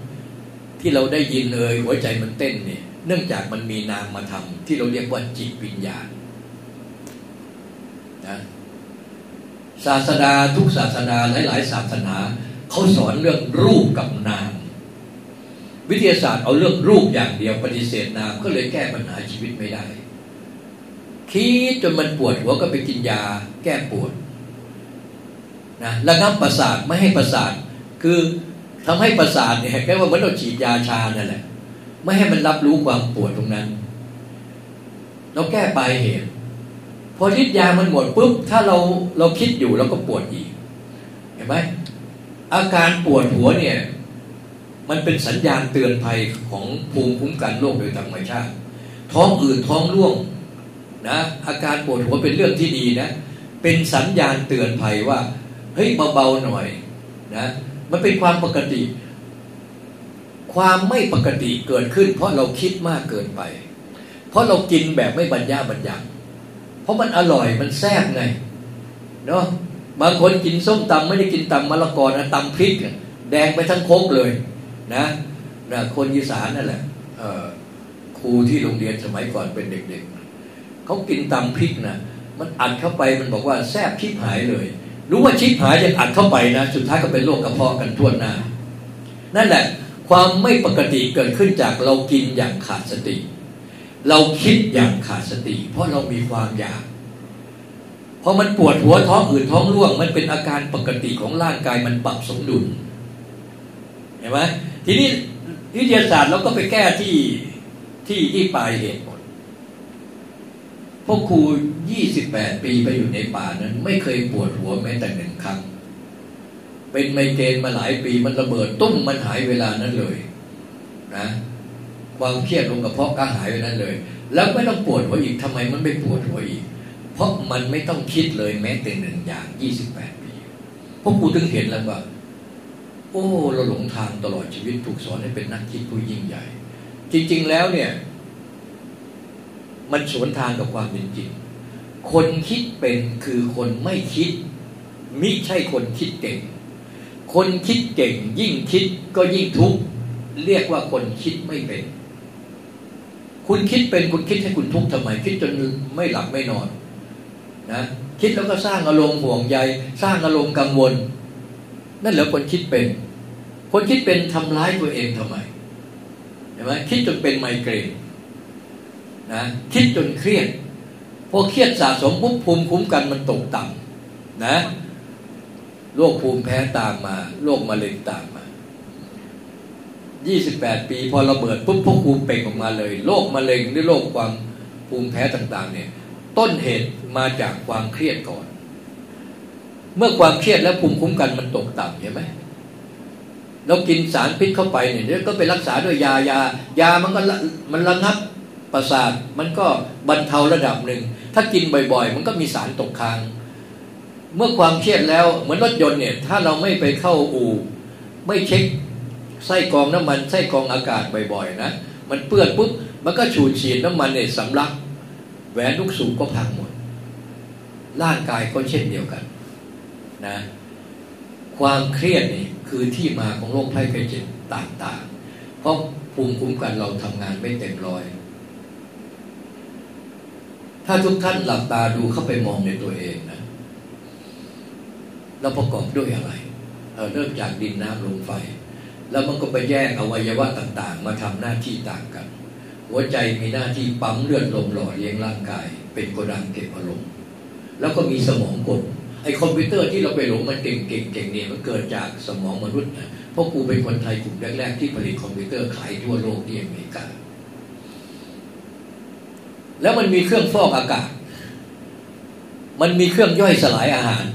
ที่เราได้ยินเลยหัวใจมันเต้นเนี่ย เนื่องจากมันมีนามมาทำที่เราเรียกว่าจิตวิญญาณนะศาสดาทุกศาสนาหลาย ๆ ศาสนาเขาสอนเรื่องรูปกับนาม วิทยาศาสตร์เอาเรื่องรูปอย่างเดียวปฏิเสธนามก็เลยแก้ปัญหาชีวิตไม่ได้ คิดจนมันปวดหัวก็ไปกินยาแก้ปวดนะระงับประสาทไม่ให้ประสาท คือทำให้ประสาทเนี่ยแค่ว่าเหมือนเราฉีดยาชานั่นแหละ ไม่ให้มันรับรู้ความปวดตรงนั้น เราแก้ปลายเหตุพอฤทธิ์ยามันหมดปุ๊บถ้าเราเราคิดอยู่เราก็ปวดอีก เห็นไหมอาการปวดหัวเนี่ย มันเป็นสัญญาณเตือนภัยของภูมิคุ้มกันโรคโดยธรรมชาติ ท้องอืดท้องร่วง นะอาการปวดหัวเป็นเรื่องที่ดีนะ เป็นสัญญาณเตือนภัยว่าเฮ้ยเบาๆหน่อยนะมันเป็นความปกติ ความไม่ปกติเกิดขึ้น เพราะเราคิดมากเกินไป เพราะเรากินแบบไม่บรรยาบรรยังเพราะมันอร่อยมันแซ่บไงเนาะบางคนกินส้มตำไม่ได้กินตำมะละกอนะตำพริก แดงไปทั้งโคกเลยนะนะคนอีสานนั่นแหละครูที่โรงเรียนสมัยก่อนเป็นเด็ก ๆ เขากินตำพริกนะมันอัดเข้าไปมันบอกว่าแซ่บชิบหายเลย รู้ว่าชิบหายจะอัดเข้าไปนะสุดท้ายก็เป็นโรคกระเพาะกันทั่วหน้า นั่นแหละ ความไม่ปกติเกิดขึ้นจากเรากินอย่างขาดสติ เราคิดอย่างขาดสติ เพราะเรามีความอยากพอมันปวดหัวท้องอืดท้องร่วง มันเป็นอาการปกติของร่างกายมันปรับสมดุลเห็นไหมทีนี้วิทยาศาสตร์เราก็ไปแก้ที่ที่ที่ปลายเหตุ พวกครูยี่สิบแปดปีไปอยู่ในป่านั้น ไม่เคยปวดหัวแม้แต่หนึ่งครั้ง เป็นไมเกรนมาหลายปีมันระเบิดตุ้มมันหายเวลานั้นเลย นะความเครียดลงกระเพาะก็หายไปนั้นเลย แล้วไม่ต้องปวดหัวอีกทำไมมันไม่ปวดหัวอีก เพราะมันไม่ต้องคิดเลยแม้แต่หนึ่งอย่างยี่สิบแปดปีพวกกูถึงเห็นแล้วว่า โอ้ เราหลงทางตลอดชีวิตถูกสอนให้เป็นนักคิดผู้ยิ่งใหญ่ จริง ๆ แล้วเนี่ย มันสวนทางกับความเป็นจริง คนคิดเป็นคือคนไม่คิด มิใช่คนคิดเก่ง คนคิดเก่ง ยิ่งคิดก็ยิ่งทุกข์เรียกว่าคนคิดไม่เป็น คุณคิดเป็นคุณคิดให้คุณทุกข์ทำไม คิดจนไม่หลับไม่นอนนะคิดแล้วก็สร้างอารมณ์ห่วงใย สร้างอารมณ์กังวล นั่นแหละคนคิดเป็น คนคิดเป็นทำร้ายตัวเองทำไมเห็นไหมคิดจนเป็นไมเกรน นะคิดจนเครียดพอเครียดสะสมปุ๊บภูมิคุ้มกันมันตกต่ำนะโรคภูมิแพ้ตามมาโรคมะเร็งตามมา 28 ปีพอระเบิดปุ๊บพวกภูมิเป่งออกมาเลยโรคมะเร็งหรือโรคความภูมิแพ้ต่าง ๆ เนี่ย ต้นเหตุมาจากความเครียดก่อน เมื่อความเครียดแล้วภูมิคุ้มกันมันตกต่ำเห็นไหมเรากินสารพิษเข้าไปเนี่ยเดี๋ยวก็ไปรักษาด้วยยายายามันก็มันระงับ ประสาทมันก็บรรเทาระดับหนึ่ง ถ้ากินบ่อยๆ มันก็มีสารตกค้าง เมื่อความเครียดแล้วเหมือนรถยนต์เนี่ยถ้าเราไม่ไปเข้าอู่ ไม่เช็คไส้กรองน้ำมันไส้กรองอากาศบ่อยๆนะมันเปื้อนปุ๊บมันก็ฉูดฉีดน้ำมันเนี่ยสำลักแหวนลูกสูงก็พังหมด ร่างกายก็เช่นเดียวกันนะความเครียดนี่คือที่มาของโรคภัยไข้เจ็บต่างๆ เพราะภูมิคุ้มกันเราทำงานไม่เต็มร้อย ถ้าทุกท่านหลับตาดูเข้าไปมองในตัวเองนะเราประกอบด้วยอะไรเริ่มจากดินน้ำลมไฟ แล้วมันก็ไปแยกอวัยวะต่างๆ มาทำหน้าที่ต่างกัน หัวใจมีหน้าที่ปั๊มเลือดลมหล่อเลี้ยงร่างกาย เป็นโกดังเก็บอารมณ์แล้วก็มีสมองกดไอคอมพิวเตอร์ที่เราไปหลงมันเก่งเก่งเก่งเนี่ยมันเกิดจากสมองมนุษย์นะเพราะกูเป็นคนไทยกลุ่มแรกๆที่ผลิตคอมพิวเตอร์ขายทั่วโลกที่อเมริกา แล้วมันมีเครื่องฟอกอากาศ มันมีเครื่องย่อยสลายอาหาร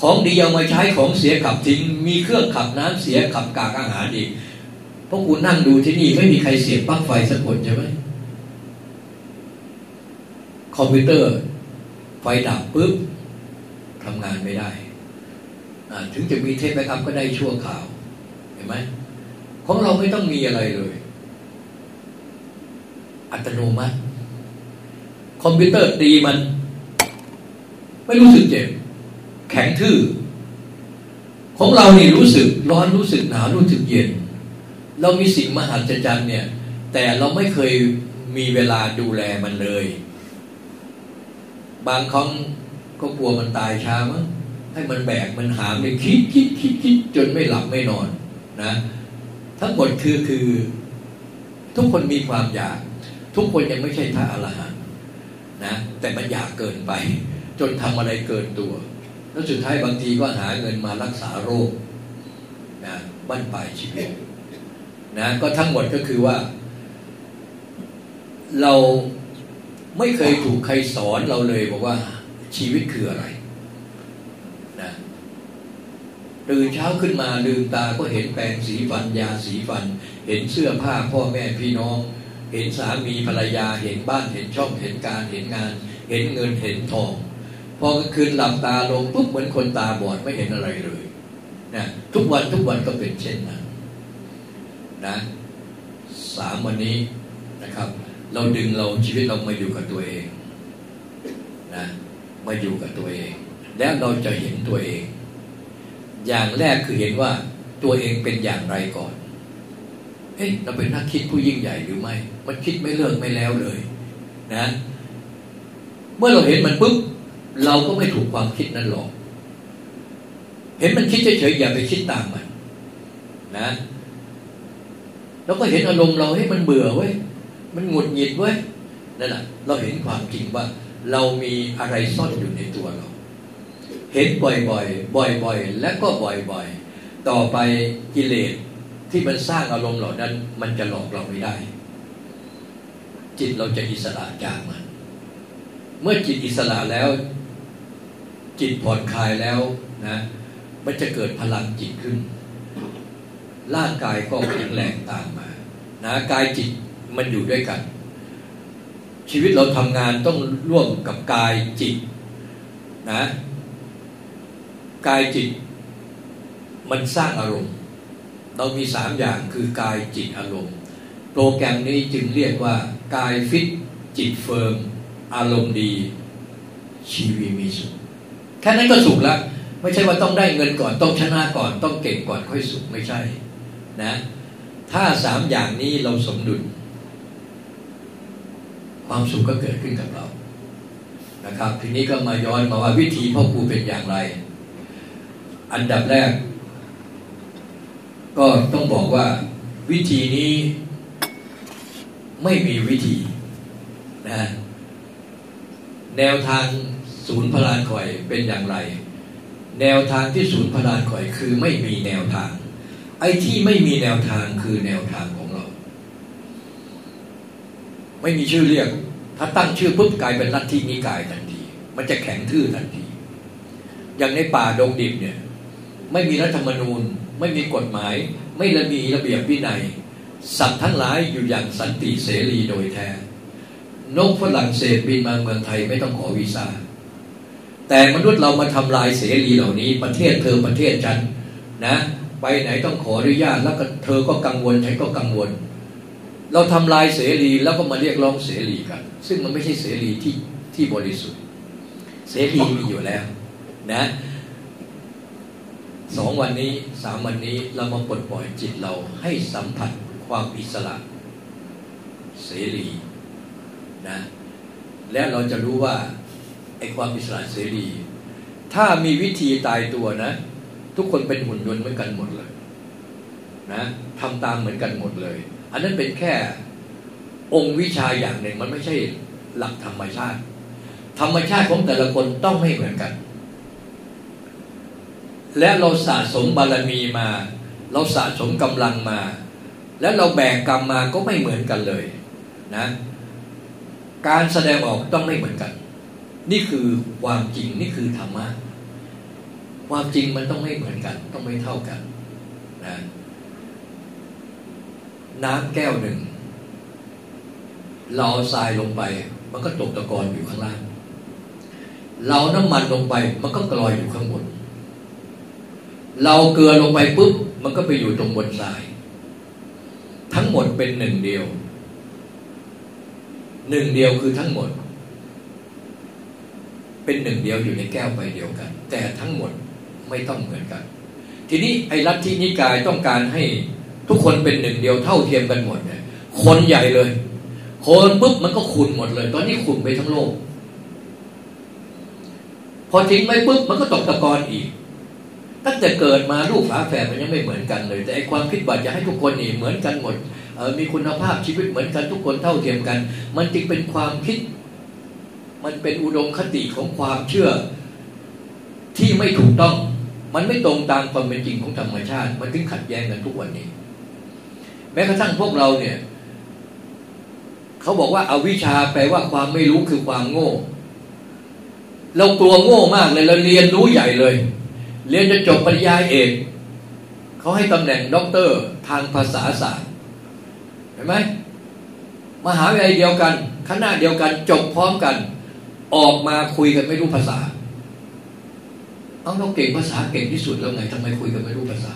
ของดีเอามาใช้ของเสียขับทิ้ง มีเครื่องขับน้ำเสียขับกากอาหารอีกพราะกูนั่งดูที่นี่ไม่มีใครเสียบปลั๊กไฟสักคนใช่ไหมคอมพิวเตอร์ ไฟดับปุ๊บทำงานไม่ได้ ถึงจะมีเทป backup ก็ได้ชั่วคราว เห็นไหมของเราไม่ต้องมีอะไรเลย อัตโนมัติ คอมพิวเตอร์ตีมัน ไม่รู้สึกเจ็บ แข็งทื่อ ของเรานี่รู้สึกร้อนรู้สึกหนาวรู้สึกเย็น เรามีสิ่งมหัศจรรย์เนี่ย แต่เราไม่เคยมีเวลาดูแลมันเลย บางครั้งก็กลัวมันตายช้ามั้งให้มันแบกมันหามเลยคิดคิดคิดคิดจนไม่หลับไม่นอนนะ ทั้งหมดคือคือ ทุกคนมีความอยาก ทุกคนยังไม่ใช่พระอรหันต์ นะแต่มันอยากเกินไป จนทำอะไรเกินตัว แล้วสุดท้ายบางทีก็หาเงินมารักษาโรคนะบั้นปลายชีวิตนะก็ทั้งหมดก็คือว่า เราไม่เคยถูกใครสอนเราเลยบอกว่าชีวิตคืออะไรนะตื่นเช้าขึ้นมาลืมตาก็เห็นแปรงสีฟัน ยาสีฟัน เห็นเสื้อผ้าพ่อแม่พี่น้อง เห็นสามีภรรยาเห็นบ้านเห็นช่องเห็นการเห็นงาน เห็นเงินเห็นทองพอกลางคืนหลับตาลงปุ๊บเหมือนคนตาบอดไม่เห็นอะไรเลยนะทุกวันทุกวันก็เป็นเช่นนั้นนะสามวันนี้นะครับ เราดึงเราชีวิตเรามาอยู่กับตัวเองนะมาอยู่กับตัวเอง แล้วเราจะเห็นตัวเอง อย่างแรกคือเห็นว่าตัวเองเป็นอย่างไรก่อน เอ๊ะเราเป็นนักคิดผู้ยิ่งใหญ่หรือไม่ มันคิดไม่เลิกไม่แล้วเลย นะ เมื่อเราเห็นมันปุ๊บเราก็ไม่ถูกความคิดนั้นหลอก เห็นมันคิดเฉยๆอย่าไปคิดตามมัน นะแล้วก็เห็นอารมณ์เราให้มันเบื่อเว้ย มันหงุดหงิดเว้ย นั่นแหละเราเห็นความจริงว่า เรามีอะไรซ่อนอยู่ในตัวเรา เห็นบ่อยๆ บ่อยๆ และก็บ่อยๆ ต่อไปกิเลส ที่มันสร้างอารมณ์เหล่านั้น มันจะหลอกเราไม่ได้ จิตเราจะอิสระจากมัน เมื่อจิตอิสระแล้ว จิตผ่อนคลายแล้วนะมันจะเกิดพลังจิตขึ้น ร่างกายก็แข็งแรงตามมานะกายจิตมันอยู่ด้วยกัน ชีวิตเราทำงานต้องร่วมกับกายจิตนะกายจิต มันสร้างอารมณ์ เรามีสามอย่างคือกายจิตอารมณ์ โปรแกรมนี้จึงเรียกว่ากายฟิตจิตเฟิร์ม อารมณ์ดี ชีวิตมีสุขแค่นั้นก็สุขแล้วไม่ใช่ว่าต้องได้เงินก่อนต้องชนะก่อนต้องเก่งก่อนค่อยสุขไม่ใช่นะถ้าสามอย่างนี้เราสมดุล ความสุขก็เกิดขึ้นกับเรานะครับ ทีนี้ก็มาย้อนมาว่าวิธีพ่อครูเป็นอย่างไร อันดับแรก ก็ต้องบอกว่าวิธีนี้ไม่มีวิธีนะแนวทางศูนย์พลานคอยเป็นอย่างไร แนวทางที่ศูนย์พลานคอยคือไม่มีแนวทาง ไอ้ที่ไม่มีแนวทางคือแนวทางของเรา ไม่มีชื่อเรียก ถ้าตั้งชื่อปุ๊บกลายเป็นลัทธินิกายทันที มันจะแข็งทื่อทันที อย่างในป่าดงดิบเนี่ย ไม่มีรัฐธรรมนูญ ไม่มีกฎหมาย ไม่ระมีระเบียบวินัย สัตว์ทั้งหลายอยู่อย่างสันติเสรีโดยแท้ นกฝรั่งเศสบินมาเมืองไทยไม่ต้องขอวีซ่า แต่มนุษย์เรามาทำลายเสรีเหล่านี้ ประเทศเธอประเทศฉันนะ ไปไหนต้องขออนุญาตแล้วก็เธอก็กังวลฉันก็กังวล เราทำลายเสรีแล้วก็มาเรียกร้องเสรีกัน ซึ่งมันไม่ใช่เสรีที่ที่บริสุทธิ์ เสรีมีอยู่แล้วนะ สองวันนี้สามวันนี้เรามาปลดปล่อยจิตเราให้สัมผัสความอิสระ เสรีนะและเราจะรู้ว่าไอ้ความอิสระเสรี ถ้ามีวิธีตายตัวนะ ทุกคนเป็นหุ่นยนต์เหมือนกันหมดเลยนะทำตามเหมือนกันหมดเลย อันนั้นเป็นแค่องค์วิชาอย่างหนึ่งมันไม่ใช่หลักธรรมชาติ ธรรมชาติของแต่ละคนต้องไม่เหมือนกัน และเราสะสมบารมีมา เราสะสมกำลังมา แล้วเราแบกกรรมมาก็ไม่เหมือนกันเลยนะการแสดงออกต้องไม่เหมือนกัน นี่คือความจริงนี่คือธรรมะความจริงมันต้องไม่เหมือนกัน ต้องไม่เท่ากันนะน้ำแก้วหนึ่ง เราทรายลงไป มันก็ตกตะกอนอยู่ข้างล่าง เราน้ำมันลงไป มันก็กลอยอยู่ข้างบน เราเกลือลงไปปุ๊บ มันก็ไปอยู่ตรงบนทราย ทั้งหมดเป็นหนึ่งเดียว หนึ่งเดียวคือทั้งหมด เป็นหนึ่งเดียวอยู่ในแก้วใบเดียวกัน แต่ทั้งหมดไม่ต้องเหมือนกัน ทีนี้ไอ้ลัทธินิกายต้องการให้ทุกคนเป็นหนึ่งเดียวเท่าเทียมกันหมดเนี่ยคนใหญ่เลย คนปุ๊บมันก็ขุนหมดเลย ตอนนี้ขุนไปทั้งโลก พอทิ้งไปปุ๊บมันก็ตกตะกอนอีก ตั้งแต่เกิดมาลูกฝาแฝดมันยังไม่เหมือนกันเลย แต่ไอความคิดว่าจะให้ทุกคนนี่เหมือนกันหมดมีคุณภาพชีวิตเหมือนกันทุกคนเท่าเทียมกัน มันจึงเป็นความคิด มันเป็นอุดมคติของความเชื่อที่ไม่ถูกต้อง มันไม่ตรงตามความเป็นจริงของธรรมชาติ มันถึงขัดแย้งกันทุกวันนี้ แม้กระทั่งพวกเราเนี่ยเขาบอกว่าอาวิชชาแปลว่าความไม่รู้คือความโง่ เรากลัวโง่มากเลยเราเรียนรู้ใหญ่เลย เรียนจะจบปริญญาเอกเขาให้ตำแหน่งด็อกเตอร์ทางภาษาศาสตร์เห็นไหมมหาวิทยาลัยเดียวกันคณะเดียวกันจบพร้อมกัน ออกมาคุยกันไม่รู้ภาษาเอาเราเก่งภาษาเก่งที่สุดแล้วไงทำไมคุยกันไม่รู้ภาษา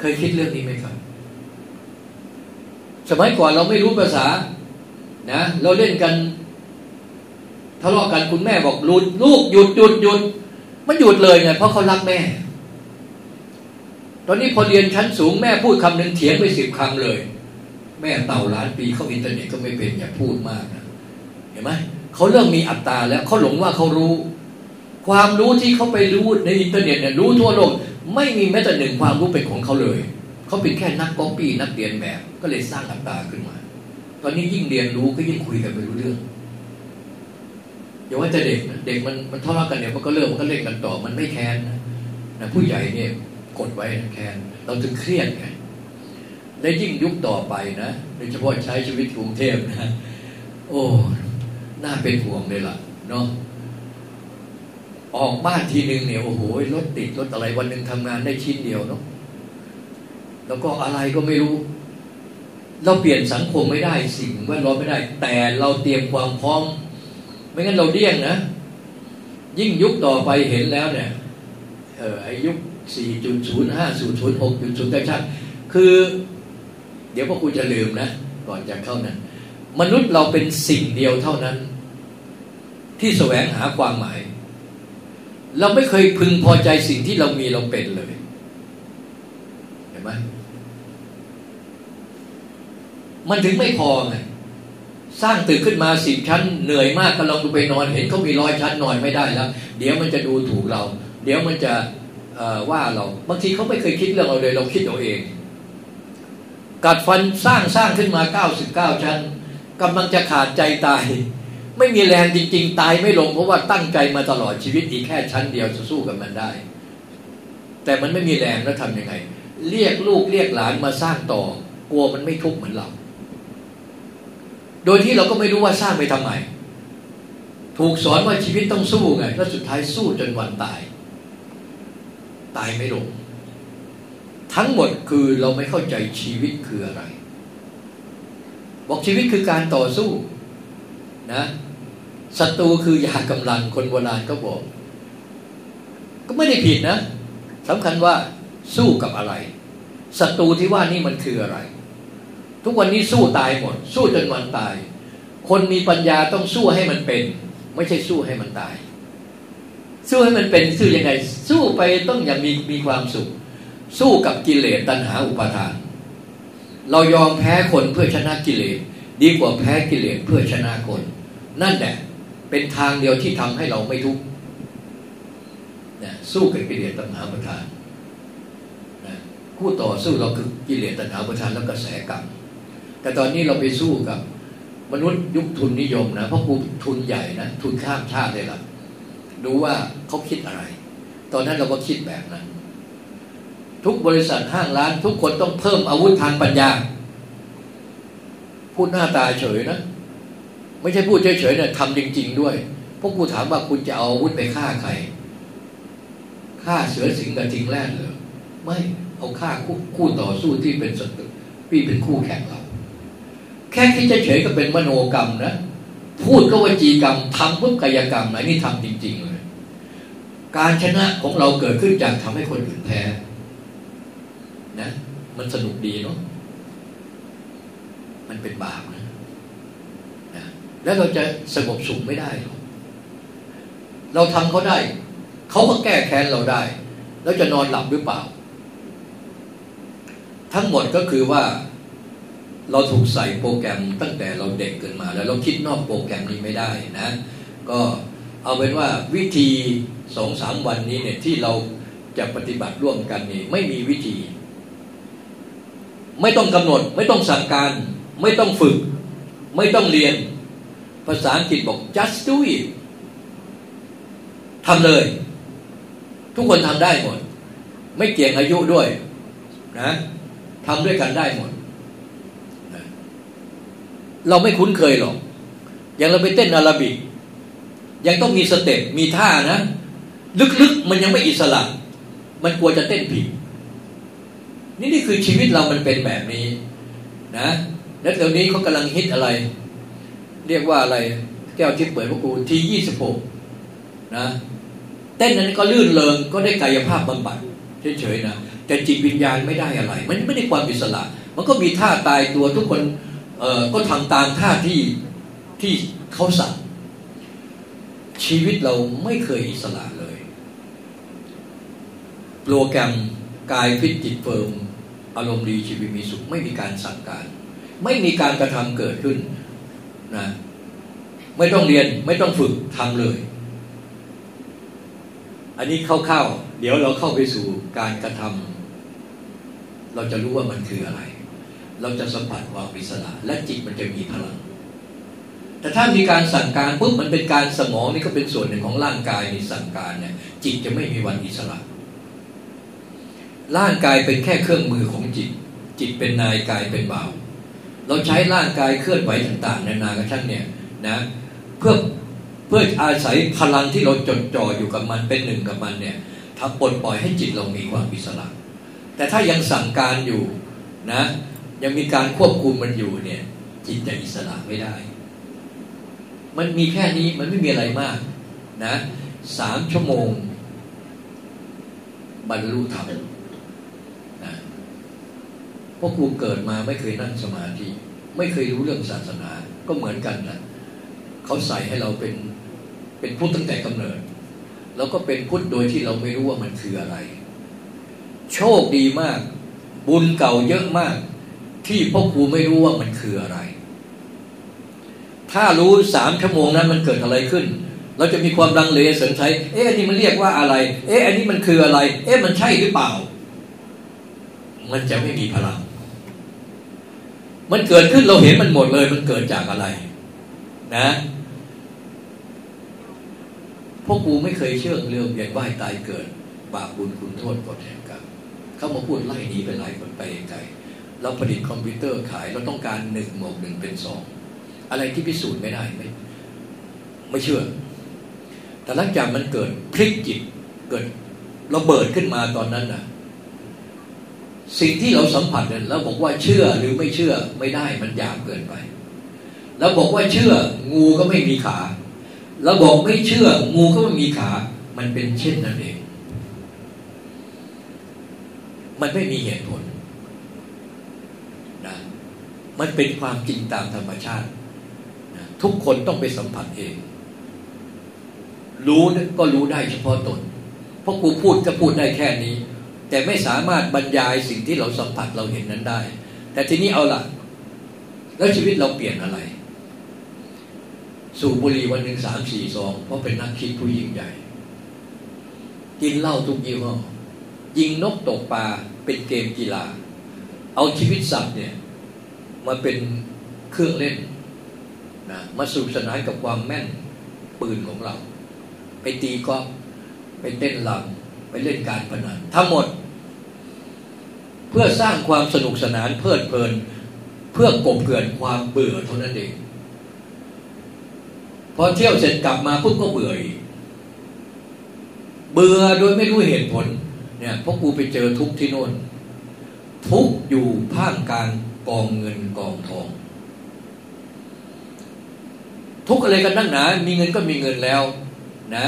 เคยคิดเรื่องนี้ไหมครับ สมัยก่อนเราไม่รู้ภาษา นะ เราเล่นกัน ทะเลาะกันคุณแม่บอกลุดลูกหยุดหยุดหยุดมันหยุดเลยไงเพราะเขารักแม่ ตอนนี้พอเรียนชั้นสูงแม่พูดคำหนึ่งเถียงไปสิบคำเลย แม่เต่าล้านปีเข้าอินเทอร์เน็ตก็ไม่เป็นอย่าพูดมากนะเห็นไหมเขาเริ่มมีอัตตาแล้วเขาหลงว่าเขารู้ ความรู้ที่เขาไปรู้ในอินเทอร์เน็ตเนี่ยรู้ทั่วโลกไม่มีแม้แต่หนึ่งความรู้เป็นของเขาเลยเขาเป็นแค่นักก๊อปปี้นักเลียนแบบ ก็เลยสร้างอัตตาขึ้นมา ตอนนี้ยิ่งเรียนรู้ก็ยิ่งคุยกันไม่รู้เรื่อง อย่าว่าแต่เด็กเด็กมันมันทะเลาะกันเนี่ยมันก็เริ่มมันก็เล่นกันต่อ มันไม่แค้นนะผู้ใหญ่เนี่ยกดไว้นะแค้นเราถึงเครียดไงและยิ่งยุคต่อไปนะโดยเฉพาะใช้ชีวิตกรุงเทพนะโอ้น่าเป็นห่วงเลยล่ะเนาะออกบ้านทีหนึ่งเนี่ยโอ้โหรถติดรถอะไรวันหนึ่งทำงานได้ชิ้นเดียวเนาะแล้วก็อะไรก็ไม่รู้ เราเปลี่ยนสังคมไม่ได้สิ่งแวดล้อมไม่ได้ แต่เราเตรียมความพร้อม ไม่งั้นเราเดี้ยงนะ ยิ่งยุคต่อไปเห็นแล้วเนี่ยเออไอยุค 4.0 5.0 6.0กระชักคือ เดี๋ยวพวกคุณจะลืมนะ ก่อนจะเข้านั้นมนุษย์เราเป็นสิ่งเดียวเท่านั้น ที่แสวงหาความหมาย เราไม่เคยพึงพอใจสิ่งที่เรามีเราเป็นเลย เห็นไหมมันถึงไม่พอไง สร้างตึกขึ้นมาสิบชั้น เหนื่อยมากก็ลองดูไปนอน เห็นเขามีร้อยชั้นนอนไม่ได้แล้ว เดี๋ยวมันจะดูถูกเรา เดี๋ยวมันจะว่าเราบางทีเขาไม่เคยคิดเรื่องเราเลยเราคิดเอาเอง กัดฟันสร้างสร้างขึ้นมาเก้าสิบเก้าชั้นกำลังจะขาดใจตาย ไม่มีแรงจริง ๆ ตายไม่ลงเพราะว่าตั้งใจมาตลอดชีวิตอีกแค่ชั้นเดียวจะสู้กับมันได้ แต่มันไม่มีแรงแล้วทำยังไง เรียกลูกเรียกหลานมาสร้างต่อกลัวมันไม่ทุกข์เหมือนเรา โดยที่เราก็ไม่รู้ว่าสร้างไปทำไม ถูกสอนว่าชีวิตต้องสู้ไง แล้วสุดท้ายสู้จนวันตาย ตายไม่ลง ทั้งหมดคือเราไม่เข้าใจชีวิตคืออะไร บอกชีวิตคือการต่อสู้นะศัตรูคือยากำลังคนโบราณก็บอก ก็ไม่ได้ผิดนะสำคัญว่าสู้กับอะไรศัตรูที่ว่านี่มันคืออะไร ทุกวันนี้สู้ตายหมด สู้จนวันตาย คนมีปัญญาต้องสู้ให้มันเป็น ไม่ใช่สู้ให้มันตาย สู้ให้มันเป็นสู้ยังไง สู้ไปต้องอย่างมีมีความสุข สู้กับกิเลสตัณหาอุปาทาน เรายอมแพ้คนเพื่อชนะกิเลสดีกว่าแพ้กิเลสเพื่อชนะคน นั่นแหละเป็นทางเดียวที่ทำให้เราไม่ทุกข์สู้กับกิเลสตัณหาอุปาทานคู่ต่อสู้เราคือกิเลสตัณหาประทานและกระแสกรรม แต่ตอนนี้เราไปสู้กับ มนุษย์ยุคทุนนิยมนะเพราะกูทุนใหญ่นะทุนข้ามชาติเลยล่ะดูว่าเขาคิดอะไร ตอนนั้นเราก็คิดแบบนั้น ทุกบริษัทห้างร้าน ทุกคนต้องเพิ่มอาวุธทางปัญญา พูดหน้าตาเฉยนะไม่ใช่พูดเฉยๆเนี่ยทำจริง ๆ ด้วยพวกกูถามว่าคุณจะเอาอาวุธไปฆ่าใครฆ่าเสือสิงกับทิงแรกเหรอไม่เอาฆ่าคู่คู่ต่อสู้ที่เป็นศัตรูพี่เป็นคู่แข่งเรา แค่คิดเฉยๆก็เป็นมโนกรรมนะพูดก็วจีกรรมทำปุ๊บกายกรรมไหนนี่ทำจริง ๆ เลย การชนะของเราเกิดขึ้นจากทำให้คนอื่นแพ้นะ มันสนุกดีเนาะมันเป็นบาปนะนะ แล้วเราจะสงบสุขไม่ได้หรอกเราทำเขาได้ เขาก็แก้แค้นเราได้ แล้วจะนอนหลับหรือเปล่า ทั้งหมดก็คือว่า เราถูกใส่โปรแกรมตั้งแต่เราเด็กเกิดมา แล้วเราคิดนอกโปรแกรมนี้ไม่ได้นะ ก็เอาเป็นว่าวิธีสองสามวันนี้เนี่ยที่เราจะปฏิบัติร่วมกันนี่ไม่มีวิธี ไม่ต้องกำหนด ไม่ต้องสั่งการ ไม่ต้องฝึก ไม่ต้องเรียน ภาษาอังกฤษบอก just do it ทำเลย ทุกคนทำได้หมด ไม่เกี่ยงอายุด้วยนะทำด้วยกันได้หมด เราไม่คุ้นเคยหรอก อย่างเราไปเต้นอาราบิก ยังต้องมีสเต็ปมีท่านะ ลึกๆมันยังไม่อิสระ มันกลัวจะเต้นผิดนี่นี่คือชีวิตเรามันเป็นแบบนี้ นะแล้วเดี๋ยวนี้เขากำลังฮิตอะไร เรียกว่าอะไร แก้วทิพย์เปิดพวกกูทียี่สิบหกนะเต้นนั้นก็ลื่นเลงก็ได้กายภาพบำบัดเฉยๆนะแต่จิตวิญญาณไม่ได้อะไร มันไม่ได้ความอิสระ มันก็มีท่าตายตัวทุกคน เออก็ทำตามท่าที่ที่เขาสั่งชีวิตเราไม่เคยอิสระเลย โปรแกรมกายฟิตจิต firm อารมณ์ดีชีวิตมีสุข ไม่มีการสั่งการ ไม่มีการกระทำเกิดขึ้นนะไม่ต้องเรียนไม่ต้องฝึกทำเลย อันนี้คร่าๆเดี๋ยวเราเข้าไปสู่การกระทำเราจะรู้ว่ามันคืออะไร เราจะสัมผัสความอิสระ และจิตมันจะมีพลัง แต่ถ้ามีการสั่งการปุ๊บมันเป็นการสมองนี่ก็เป็นส่วนหนึ่งของร่างกายมีสั่งการเนี่ยจิตจะไม่มีวันอิสระ ร่างกายเป็นแค่เครื่องมือของจิต จิตเป็นนายกายเป็นบ่าวเราใช้ร่างกายเคลื่อนไหวต่าง ๆ นานากระทั่งเนี่ยนะเพื่อเพื่ออาศัยพลังที่เราจดจ่ออยู่กับมันเป็นหนึ่งกับมันเนี่ยทำปลดปล่อยให้จิตเรามีความอิสระ แต่ถ้ายังสั่งการอยู่นะ ยังมีการควบคุมมันอยู่เนี่ย จิตจะอิสระไม่ได้ มันมีแค่นี้มันไม่มีอะไรมากนะสามชั่วโมง บรรลุธรรมนะพวกกูเกิดมาไม่เคยนั่งสมาธิ ไม่เคยรู้เรื่องศาสนา ก็เหมือนกันนะเขาใส่ให้เราเป็นเป็นพุทธตั้งแต่กำเนิด แล้วก็เป็นพุทธโดยที่เราไม่รู้ว่ามันคืออะไร โชคดีมาก บุญเก่าเยอะมาก ที่พ่อครูไม่รู้ว่ามันคืออะไร ถ้ารู้สามชั่วโมงนั้นมันเกิดอะไรขึ้น เราจะมีความลังเลสงสัยเอ๊ะอันนี้มันเรียกว่าอะไร เอ๊ะอันนี้มันคืออะไร เอ๊ะมันใช่หรือเปล่า มันจะไม่มีพลัง มันเกิดขึ้นเราเห็นมันหมดเลย มันเกิดจากอะไร นะพวกกูไม่เคยเชื่อเรื่องเวียนว่ายตายเกิด บาปบุญคุณโทษกฎแห่งกรรมเขามาพูดไล่นี้ไปไล่คนไปไกล เราผลิตคอมพิวเตอร์ขายเราต้องการหนึ่งบวกหนึ่งเป็นสองอะไรที่พิสูจน์ไม่ได้ไม่ไม่เชื่อ แต่หลังจากมันเกิดพลิกจิตเกิดระเบิดขึ้นมาตอนนั้นน่ะ สิ่งที่เราสัมผัสเนี่ยเราบอกว่าเชื่อหรือไม่เชื่อไม่ได้มันยากเกินไปแล้วบอกว่าเชื่องูก็ไม่มีขาเราบอกไม่เชื่องูก็ไม่มีขา มันเป็นเช่นนั้นเอง มันไม่มีเหตุผล มันเป็นความจริงตามธรรมชาติ ทุกคนต้องไปสัมผัสเอง รู้ก็รู้ได้เฉพาะตน เพราะกูพูดก็พูดได้แค่นี้ แต่ไม่สามารถบรรยายสิ่งที่เราสัมผัสเราเห็นนั้นได้ แต่ทีนี้เอาละแล้วชีวิตเราเปลี่ยนอะไร สูบบุหรี่วันหนึ่งสามสี่ซอง เพราะเป็นนักคิดผู้ยิ่งใหญ่ กินเหล้าทุกยี่ห้อยิงนกตกปลาเป็นเกมกีฬา เอาชีวิตสัตว์เนี่ย มาเป็นเครื่องเล่นนะมาสนุกสนานกับความแม่นปืนของเรา ไปตีกอล์ฟไปเต้นลำไปเล่นการพนันทั้งหมด เพื่อสร้างความสนุกสนานเพลิดเพลิน เพื่อกบเกินความเบื่อเท่านั้นเองพอเที่ยวเสร็จกลับมาปุ๊บก็เบื่ออีกเบื่อโดยไม่รู้เหตุผลเนี่ยพวกกูไปเจอทุกที่โน่น ทุกอยู่ภาคกลาง กองเงินกองทอง ทุกอะไรกันนั่งหนา มีเงินก็มีเงินแล้ว นะ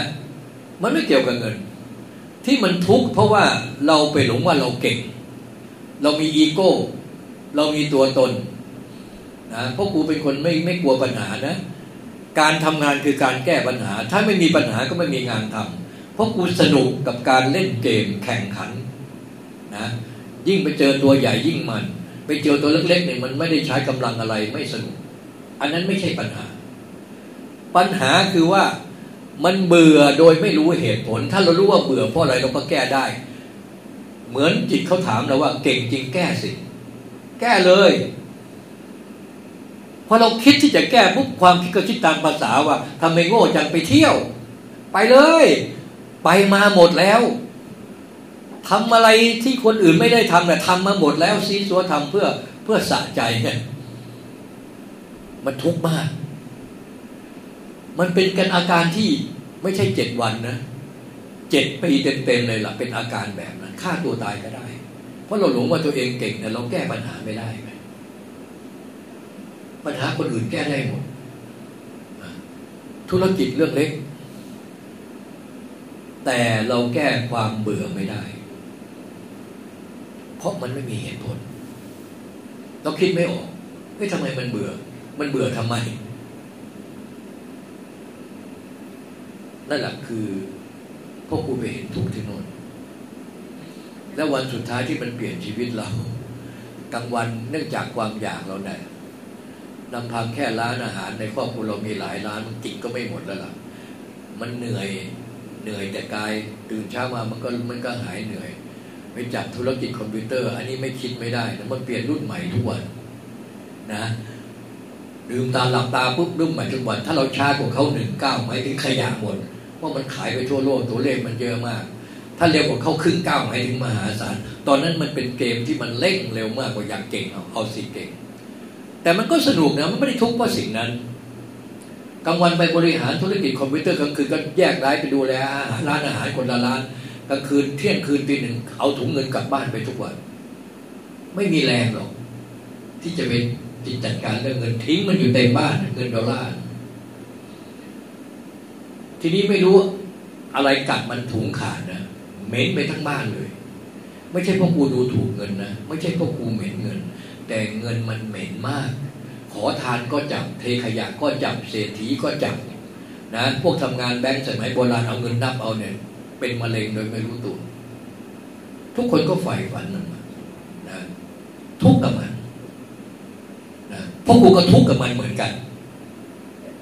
มันไม่เกี่ยวกับเงิน ที่มันทุกข์เพราะว่าเราไปหลงว่าเราเก่ง เรามีอีโก้ เรามีตัวตนนะพวกกูเป็นคนไม่ไม่กลัวปัญหานะ การทำงานคือการแก้ปัญหา ถ้าไม่มีปัญหาก็ไม่มีงานทำเพราะกูสนุกกับการเล่นเกมแข่งขันนะยิ่งไปเจอตัวใหญ่ยิ่งมัน ไปเจอตัวเล็กๆเนี่ยมันไม่ได้ใช้กำลังอะไรไม่สนุก อันนั้นไม่ใช่ปัญหา ปัญหาคือว่ามันเบื่อโดยไม่รู้เหตุผล ถ้าเรารู้ว่าเบื่อเพราะอะไรเราก็แก้ได้ เหมือนจิตเขาถามเราว่า เก่งจริงแก้สิแก้เลยพอเราคิดที่จะแก้ปุ๊บความคิดก็คิดตามภาษาว่าทำไมโง่จังไปเที่ยว ไปเลย ไปมาหมดแล้ว ทำอะไรที่คนอื่นไม่ได้ทำแต่ทำมาหมดแล้วซีซัวทำเพื่อเพื่อสะใจเนี่ยมันทุกข์มาก มันเป็นกันอาการที่ไม่ใช่เจ็ดวันนะเจ็ดปีเต็มๆเลยล่ะ เป็นอาการแบบนั้นฆ่าตัวตายก็ได้ เพราะเราหลงว่าตัวเองเก่งแต่เราแก้ปัญหาไม่ได้ไหมปัญหาคนอื่นแก้ได้หมด ธุรกิจเรื่องเล็ก แต่เราแก้ความเบื่อไม่ได้ ราะมันไม่มีเหตุผล เราคิดไม่ออกเฮ้ยทำไมมันเบื่อ มันเบื่อทำไม นั่นแหละคือพ่อครูไปเห็นทุกที่โน่นและวันสุดท้ายที่มันเปลี่ยนชีวิตเรากลางวันเนื่องจากความอยากเราเนี่ยนำพังแค่ร้านอาหารในครอบครัวเรามีหลายร้านมันกินก็ไม่หมดแล้วล่ะ มันเหนื่อยเหนื่อยแต่กายตื่นเช้ามามันก็มันก็หายเหนื่อย ไปจับธุรกิจคอมพิวเตอร์ อันนี้ไม่คิดไม่ได้นะมันเปลี่ยนรุ่นใหม่ทุกวันนะลืมตาหลับตาปุ๊บรุ่นใหม่ทุกวัน ถ้าเราช้ากว่าเขาหนึ่งเก้าหมายถึงขยะหมดเพราะมันขายไปทั่วโลกตัวเลขมันเยอะมาก ถ้าเร็วกว่าเขาครึ่งเก้าหมายถึงมหาศาลตอนนั้นมันเป็นเกมที่มันเร่งเร็วมากกว่าอย่างเก่งเอาเอาสิเก่ง แต่มันก็สนุกนะมันไม่ได้ทุกข์เพราะสิ่งนั้นกลางวันไปบริหารธุรกิจคอมพิวเตอร์กลางคืนก็แยกร้ายไปดูแลร้านอาหารคนละร้าน กลางคืนเที่ยงคืนตีหนึ่งเอาถุงเงินกลับบ้านไปทุกวัน ไม่มีแรงหรอก ที่จะเป็นจิตจัดการเรื่องเงินทิ้งมันอยู่ในบ้านเงินดอลลาร์ทีนี้ไม่รู้อะไรกัดมันถุงขาดนะเหม็นไปทั้งบ้านเลย ไม่ใช่พวกกูดูถูกเงินนะไม่ใช่พวกกูเหม็นเงิน แต่เงินมันเหม็นมาก ขอทานก็จับเทขยะก็จับเศรษฐีก็จับนะพวกทำงานแบงก์สมัยโบราณเอาเงินนับเอาเนี่ย เป็นมะเร็งโดยไม่รู้ตัว ทุกคนก็ใฝ่ฝันมันนะทุกข์กับมันนะพวกกูก็ทุกข์กับมันเหมือนกัน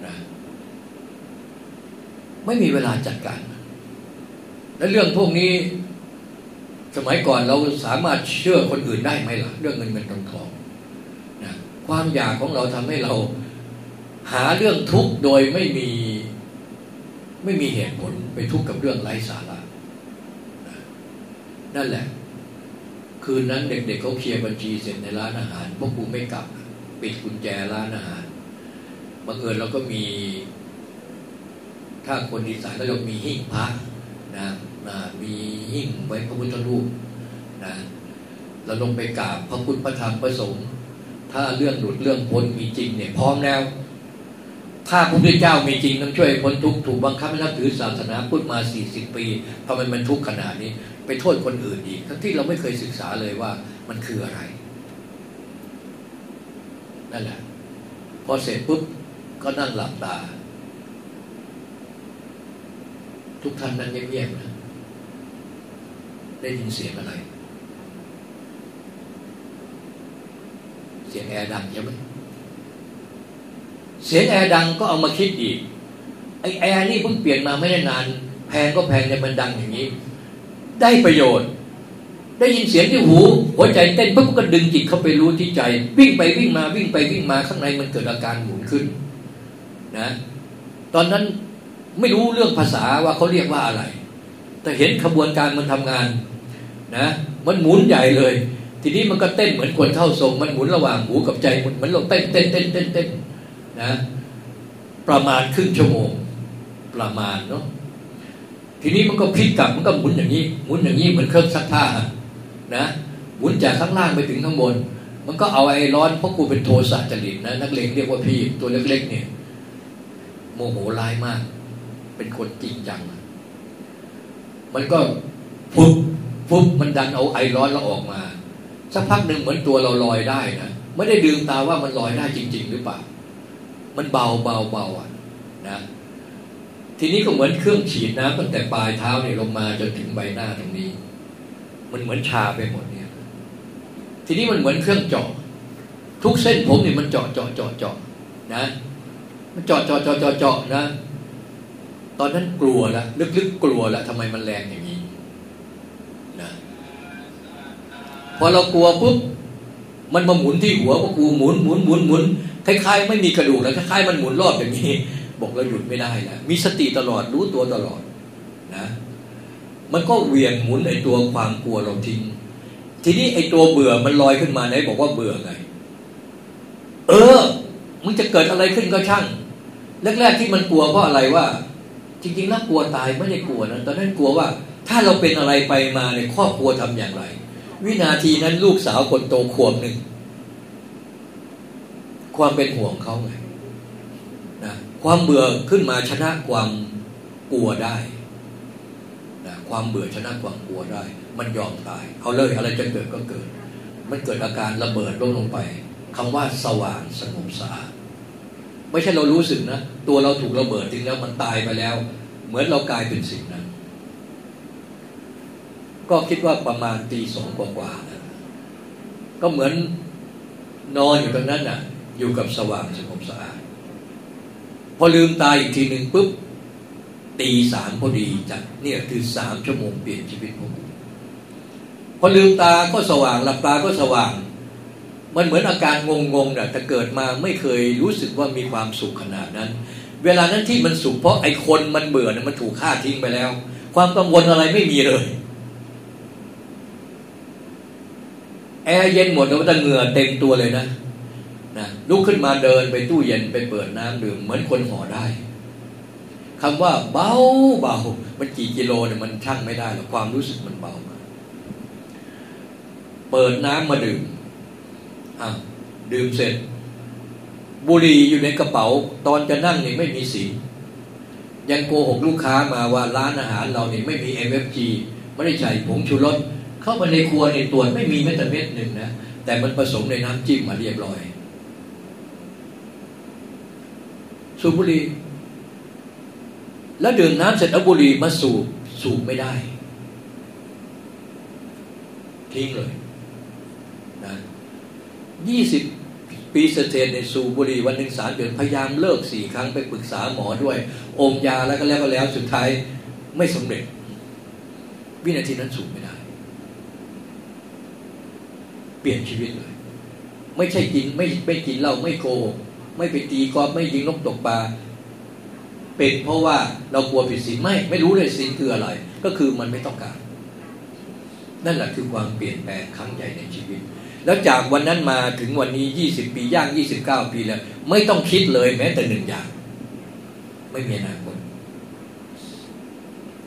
นะไม่มีเวลาจัดการ และเรื่องพวกนี้ สมัยก่อนเราสามารถเชื่อคนอื่นได้ไหมล่ะ เรื่องเงินเงินทองทองนะความอยากของเราทำให้เรา หาเรื่องทุกข์โดยไม่มี ไม่มีเหตุผลไปทุกข์กับเรื่องไร้สาระนั่นแหละ คืนนั้นเด็กๆเเขาเคลียร์บัญชีเสร็จในร้านอาหารพวกกูไม่กลับ ปิดกุญแจร้านอาหารบังเอิญเราก็มี ถ้าคนดีสานก็เรามีหิ้งพระนะนะมีหิ้งไว้พระพุทธรูปนะเราลงไปกราบพระพุทธพระธรรมพระสงฆ์ถ้าเรื่องหลุดเรื่องพ้นมีจริงเนี่ยพร้อมแล้ว ถ้าพระพุทธเจ้ามีจริงต้องช่วยพ้นทุกข์ถูกบังคับให้นับถือศาสนาพุทธมาสี่สิบปีทำไมมันทุกข์ขนาดนี้ ไปโทษคนอื่นอีก ทั้งที่เราไม่เคยศึกษาเลยว่ามันคืออะไร นั่นแหละ พอเสร็จปุ๊บก็นั่งหลับตา ทุกท่านนั่งเงียบๆนะได้ยินเสียงอะไร เสียงแอร์ดังใช่ไหม เสียงแอร์ดังก็เอามาคิดอีกไอแอร์นี่เพิ่งเปลี่ยนมาไม่ได้นาน แพงก็แพงแต่มันดังอย่างนี้ ได้ประโยชน์ ได้ยินเสียงที่หูหัวใจเต้นปุ๊บก็ดึงจิตเข้าไปรู้ที่ใจ วิ่งไปวิ่งมาวิ่งไปวิ่งมาข้างในมันเกิดอาการหมุนขึ้นนะตอนนั้นไม่รู้เรื่องภาษาว่าเขาเรียกว่าอะไร แต่เห็นขบวนการมันทำงานนะมันหมุนใหญ่เลย ทีนี้มันก็เต้นเหมือนคนเข้าทรง มันหมุนระหว่างหูกับใจมันมันลงเต้นเต้นเต้นเต้นเต้น นะประมาณครึ่งชั่วโมงประมาณเนาะทีนี้มันก็พลิกกลับมันก็หมุนอย่างนี้ หมุนอย่างนี้เหมือนเครื่องซักผ้านะหมุนจากข้างล่างไปถึงข้างบน มันก็เอาไอ้ร้อนเพราะกูเป็นโทสะจริตนะนักเลงเรียกว่าพี่ตัวเล็กๆเนี่ยโมโหร้ายมาก เป็นคนจริงจัง มันก็ฟุบฟุบมันดันเอาไอร้อนเราออกมาสักพักหนึ่งเหมือนตัวเราลอยได้นะไม่ได้ดึงตาว่ามันลอยได้จริง ๆ หรือเปล่า มันเบาเบาเบาอะนะทีนี้ก็เหมือนเครื่องฉีดน้ำตั้งแต่ปลายเท้าเนี่ยลงมาจนถึงใบหน้าตรงนี้ มันเหมือนชาไปหมดเนี่ย ทีนี้มันเหมือนเครื่องเจาะทุกเส้นผมเนี่ยมันเจาะเจาะเจาะเจาะนะ มันเจาะเจาะเจาะเจาะเจาะนะ ตอนนั้นกลัวล้วลึกๆกลัวล้วทำไมมันแรงอย่างนี้นะพอเรากลัวปุ๊บมันมาหมุนที่หัวก็กูหมุนหมุนหมุนหมุน คล้ายๆ ไม่มีกระดูกแล้วคล้ายๆมันหมุนรอบอย่างนี้ บอกเราหยุดไม่ได้แล้วมีสติตลอดรู้ตัวตลอดนะมันก็เวียนหมุนไอตัวความกลัวเราทิ้งทีนี้ไอตัวเบื่อมันลอยขึ้นมาไหนบอกว่าเบื่อไง เออมึงจะเกิดอะไรขึ้นก็ช่างแรกๆที่มันกลัวเพราะอะไรว่า จริงๆแล้วกลัวตายไม่ได้กลัวนะตอนนั้นกลัวว่า ถ้าเราเป็นอะไรไปมาในครอบครัวทำอย่างไร วินาทีนั้นลูกสาวคนโตขวบหนึ่ง ความเป็นห่วงเขาไงนะความเบื่อขึ้นมาชนะความกลัวได้ความเบื่อชนะความกลัวได้ มันยอมตาย เอาเลยอะไรจะเกิดก็เกิด มันเกิดอาการระเบิดลงลงไปคำว่าสว่างสงบสะอาดไม่ใช่เรารู้สึกนะ ตัวเราถูกระเบิดจริงแล้วมันตายไปแล้ว เหมือนเรากลายเป็นสิ่งนั้น ก็คิดว่าประมาณตีสองกว่าๆนะก็เหมือนนอนอยู่ตรงนั้นน่ะ อยู่กับสว่างสงบสะอาด พอลืมตาอีกทีหนึ่งปุ๊บตีสามพอดีจัดเนี่ยคือสามชั่วโมงเปลี่ยนชีวิตผมพอลืมตาก็สว่างหลับตาก็สว่าง มันเหมือนอาการงงๆเนี่ยแต่เกิดมาไม่เคยรู้สึกว่ามีความสุขขนาดนั้น เวลานั้นที่มันสุขเพราะไอ้คนมันเบื่อเนี่ยมันถูกฆ่าทิ้งไปแล้ว ความกังวลอะไรไม่มีเลยแอร์เย็นหมดแล้วแต่เหงื่อเต็มตัวเลยนะ ลุกขึ้นมาเดินไปตู้เย็นไปเปิดน้ำดื่มเหมือนคนห่อได้คำว่าเบาเบามันกี่กิโลเนี่ยมันช่างไม่ได้หรอกความรู้สึกมันเบาเปิดน้ำมาดื่มอะดื่มเสร็จ บุหรี่อยู่ในกระเป๋า ตอนจะนั่งเนี่ยไม่มีสียังโกหกลูกค้ามาว่าร้านอาหารเราเนี่ยไม่มี MFG ไม่ได้ใส่ผงชูรสเข้ามาในครัวในตรวจไม่มีแม้แต่เม็ดหนึ่งนะแต่มันผสมในน้ำจิ้มมาเรียบร้อย สูบบุหรี่แล้วดื่มน้ำเสร็จเอาบุหรี่มาสูบสูบไม่ได้ ทิ้งเลยนะยี่สิบปีเสถในสูบบุหรี่วันหนึ่งสามเดือนพยายามเลิกสี่ครั้งไปปรึกษาหมอด้วยอมยาแล้วก็แล้วก็แล้วสุดท้ายไม่สำเร็จ วินาทีนั้นสูบไม่ได้ เปลี่ยนชีวิตเลย ไม่ใช่กินไม่ไม่กินเหล้าไม่โกหก ไม่ไปตีกอล์ฟไม่ยิงนกตกปลาเป็นเพราะว่าเรากลัวผิดศีลไม่ ไม่รู้เลยศีลคืออะไร ก็คือมันไม่ต้องการ นั่นแหละคือความเปลี่ยนแปลงครั้งใหญ่ในชีวิต แล้วจากวันนั้นมาถึงวันนี้ยี่สิบปีย่างยี่สิบเก้าปีแล้ว ไม่ต้องคิดเลยแม้แต่หนึ่งอย่าง ไม่มีอนาคต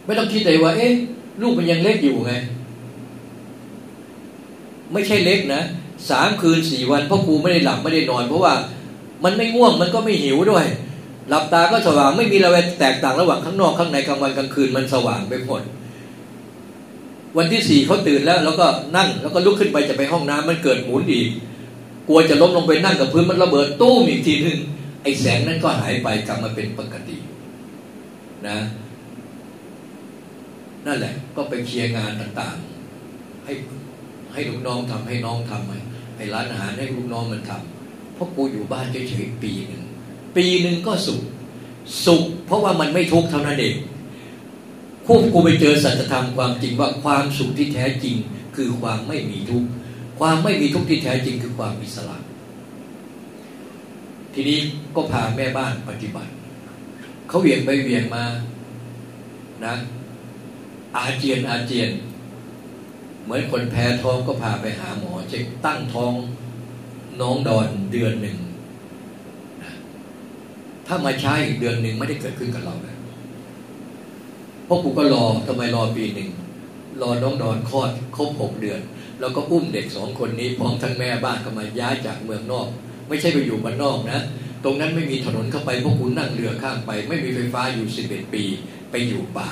ไม่ต้องคิดเลยว่า เอ๊ะลูกมันยังเล็กอยู่ไง ไม่ใช่เล็กนะสามคืนสี่วันพ่อครูไม่ได้หลับไม่ได้นอน เพราะว่า มันไม่ง่วงมันก็ไม่หิวด้วย หลับตาก็สว่างไม่มีอะไรแตกต่างระหว่างข้างนอกข้างในกลางวันกลางคืนมันสว่างไปหมดวันที่สี่เขาตื่นแล้ว แล้วก็นั่งแล้วก็ลุกขึ้นไปจะไปห้องน้ำมันเกิดหมุนอีก กลัวจะล้มลงไปนั่งกับพื้นมันระเบิดตู้มอีกทีหนึ่งไอ้แสงนั้นก็หายไปกลับมาเป็นปกตินะนั่นแหละ ก็ไปเคลียร์งานต่างๆ ให้ให้ลูกน้องทำให้น้องทำให้ร้านอาหารให้ลูกน้องมันทำ เพราะกูอยู่บ้านเฉยๆปีหนึ่งปีหนึ่งก็สุข สุข เพราะว่ามันไม่ทุกข์เท่านั้นเองคู่กูไปเจอสัจธรรมความจริงว่าความสุขที่แท้จริง คือความไม่มีทุกข์ความไม่มีทุกข์ที่แท้จริงคือความอิสระ ทีนี้ก็พาแม่บ้านปฏิบัติเขาเวียงไปเวียงมานะอาเจียนอาเจียน เหมือนคนแพ้ท้องก็พาไปหาหมอเช็คตั้งท้อง น้องดอนเดือนหนึ่งนะถ้ามาใช้เดือนหนึ่งไม่ได้เกิดขึ้นกับเราเลยเพราะกูก็รอทำไมรอปีหนึ่งรอน้องดอนคลอดครบหกเดือน แล้วก็อุ้มเด็กสองคนนี้พร้อมทั้งแม่บ้านก็มาย้ายจากเมืองนอก ไม่ใช่ไปอยู่บ้านนอกนะ ตรงนั้นไม่มีถนนเข้าไปพวกคุณนั่งเรือข้ามไป ไม่มีไฟฟ้าอยู่สิบเอ็ดปีไปอยู่ป่า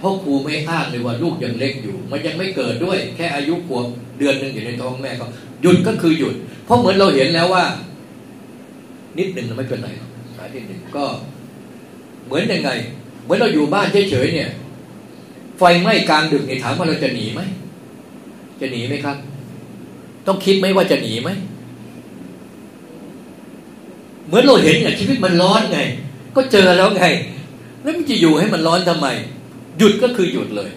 พ่อครูไม่อ้างเลยว่าลูกยังเล็กอยู่ มันยังไม่เกิดด้วย แค่อายุขวบเดือนหนึ่งอยู่ในท้องแม่ก็ หยุดก็คือหยุด เพราะเหมือนเราเห็นแล้วว่า นิดหนึ่งไม่เป็นไรสายนิดหนึ่งก็ เหมือนยังไง เหมือนเราอยู่บ้านเฉยๆเนี่ย ไฟไหม้กลางดึกเนี่ยถามว่าเราจะหนีไหมจะหนีไหมครับ ต้องคิดไหมว่าจะหนีไหมเหมือนเราเห็นเนี่ยชีวิตมันร้อนไง ก็เจอแล้วไง แล้วมันจะอยู่ให้มันร้อนทำไม หยุดก็คือหยุดเลย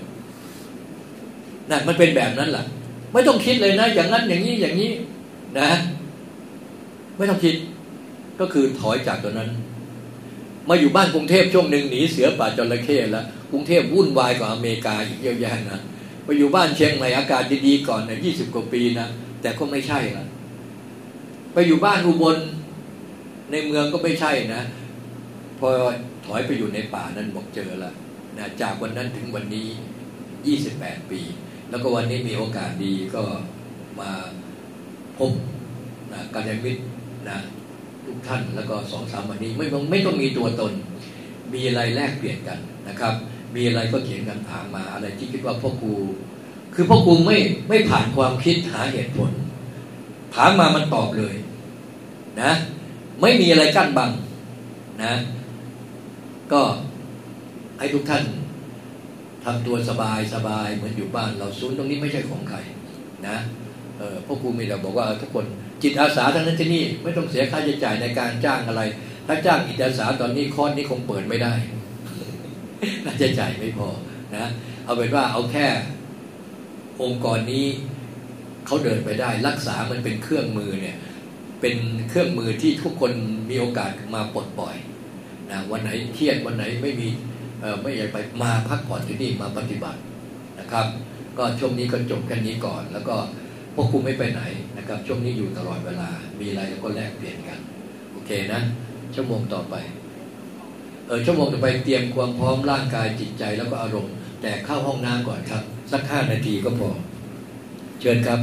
นั่นมันเป็นแบบนั้นแหละ ไม่ต้องคิดเลยนะ อย่างนั้นอย่างนี้อย่างนี้นะ ไม่ต้องคิด ก็คือถอยจากตัวนั้น มาอยู่บ้านกรุงเทพช่วงหนึ่งหนีเสือป่าจระเข้แล้วกรุงเทพวุ่นวายกว่าอเมริกาอีกเยอะแยะนะมาอยู่บ้านเชียงใหม่อากาศดีๆก่อนเนี่ยยี่สิบกว่าปีนะแต่ก็ไม่ใช่ละไปอยู่บ้านอุบลในเมืองก็ไม่ใช่นะพอถอยไปอยู่ในป่านั้นบอกเจอละนะจากวันนั้นถึงวันนี้ยี่สิบแปดปี แล้วก็วันนี้มีโอกาสดีก็มาพบนะกัลยาณมิตรนะทุกท่านแล้วก็สองสามวันนี้ไม่ต้องไม่ต้องมีตัวตน มีอะไรแลกเปลี่ยนกันนะครับ มีอะไรก็เขียนกันถามมาอะไรที่คิดว่าพ่อครูคือพ่อครูไม่ไม่ผ่านความคิดหาเหตุผล ถามมามันตอบเลยนะไม่มีอะไรกั้นบังนะ ก็ให้ทุกท่าน ทำตัวสบายสบายเหมือนอยู่บ้าน เราศูนย์ตรงนี้ไม่ใช่ของใครนะเออพ่อครูมีแต่บอกว่าทุกคนจิตอาสาทั้งนั้นที่นี่ไม่ต้องเสียค่าใช้จ่ายในการจ้างอะไร ถ้าจ้างจิตอาสาตอนนี้คอร์สนี้คงเปิดไม่ได้น่าจะจ่ายไม่พอนะเอาเป็นว่าเอาแค่องค์กรนี้เขาเดินไปได้ รักษามันเป็นเครื่องมือเนี่ย เป็นเครื่องมือที่ทุกคนมีโอกาสมาปลดปล่อยนะวันไหนเครียดวันไหนไม่มี ไม่อยากไปมาพักผ่อนที่นี่มาปฏิบัตินะครับ ก็ช่วงนี้ก็จบแค่นี้ก่อน แล้วก็พวกคุณไม่ไปไหนนะครับ ช่วงนี้อยู่ตลอดเวลา มีอะไรก็แลกเปลี่ยนกัน โอเคนะ ชั่วโมงต่อไปเออชั่วโมงต่อไปเตรียมความพร้อมร่างกายจิตใจแล้วก็อารมณ์ แต่เข้าห้องน้ำก่อนครับ สักห้านาทีก็พอ เชิญครับ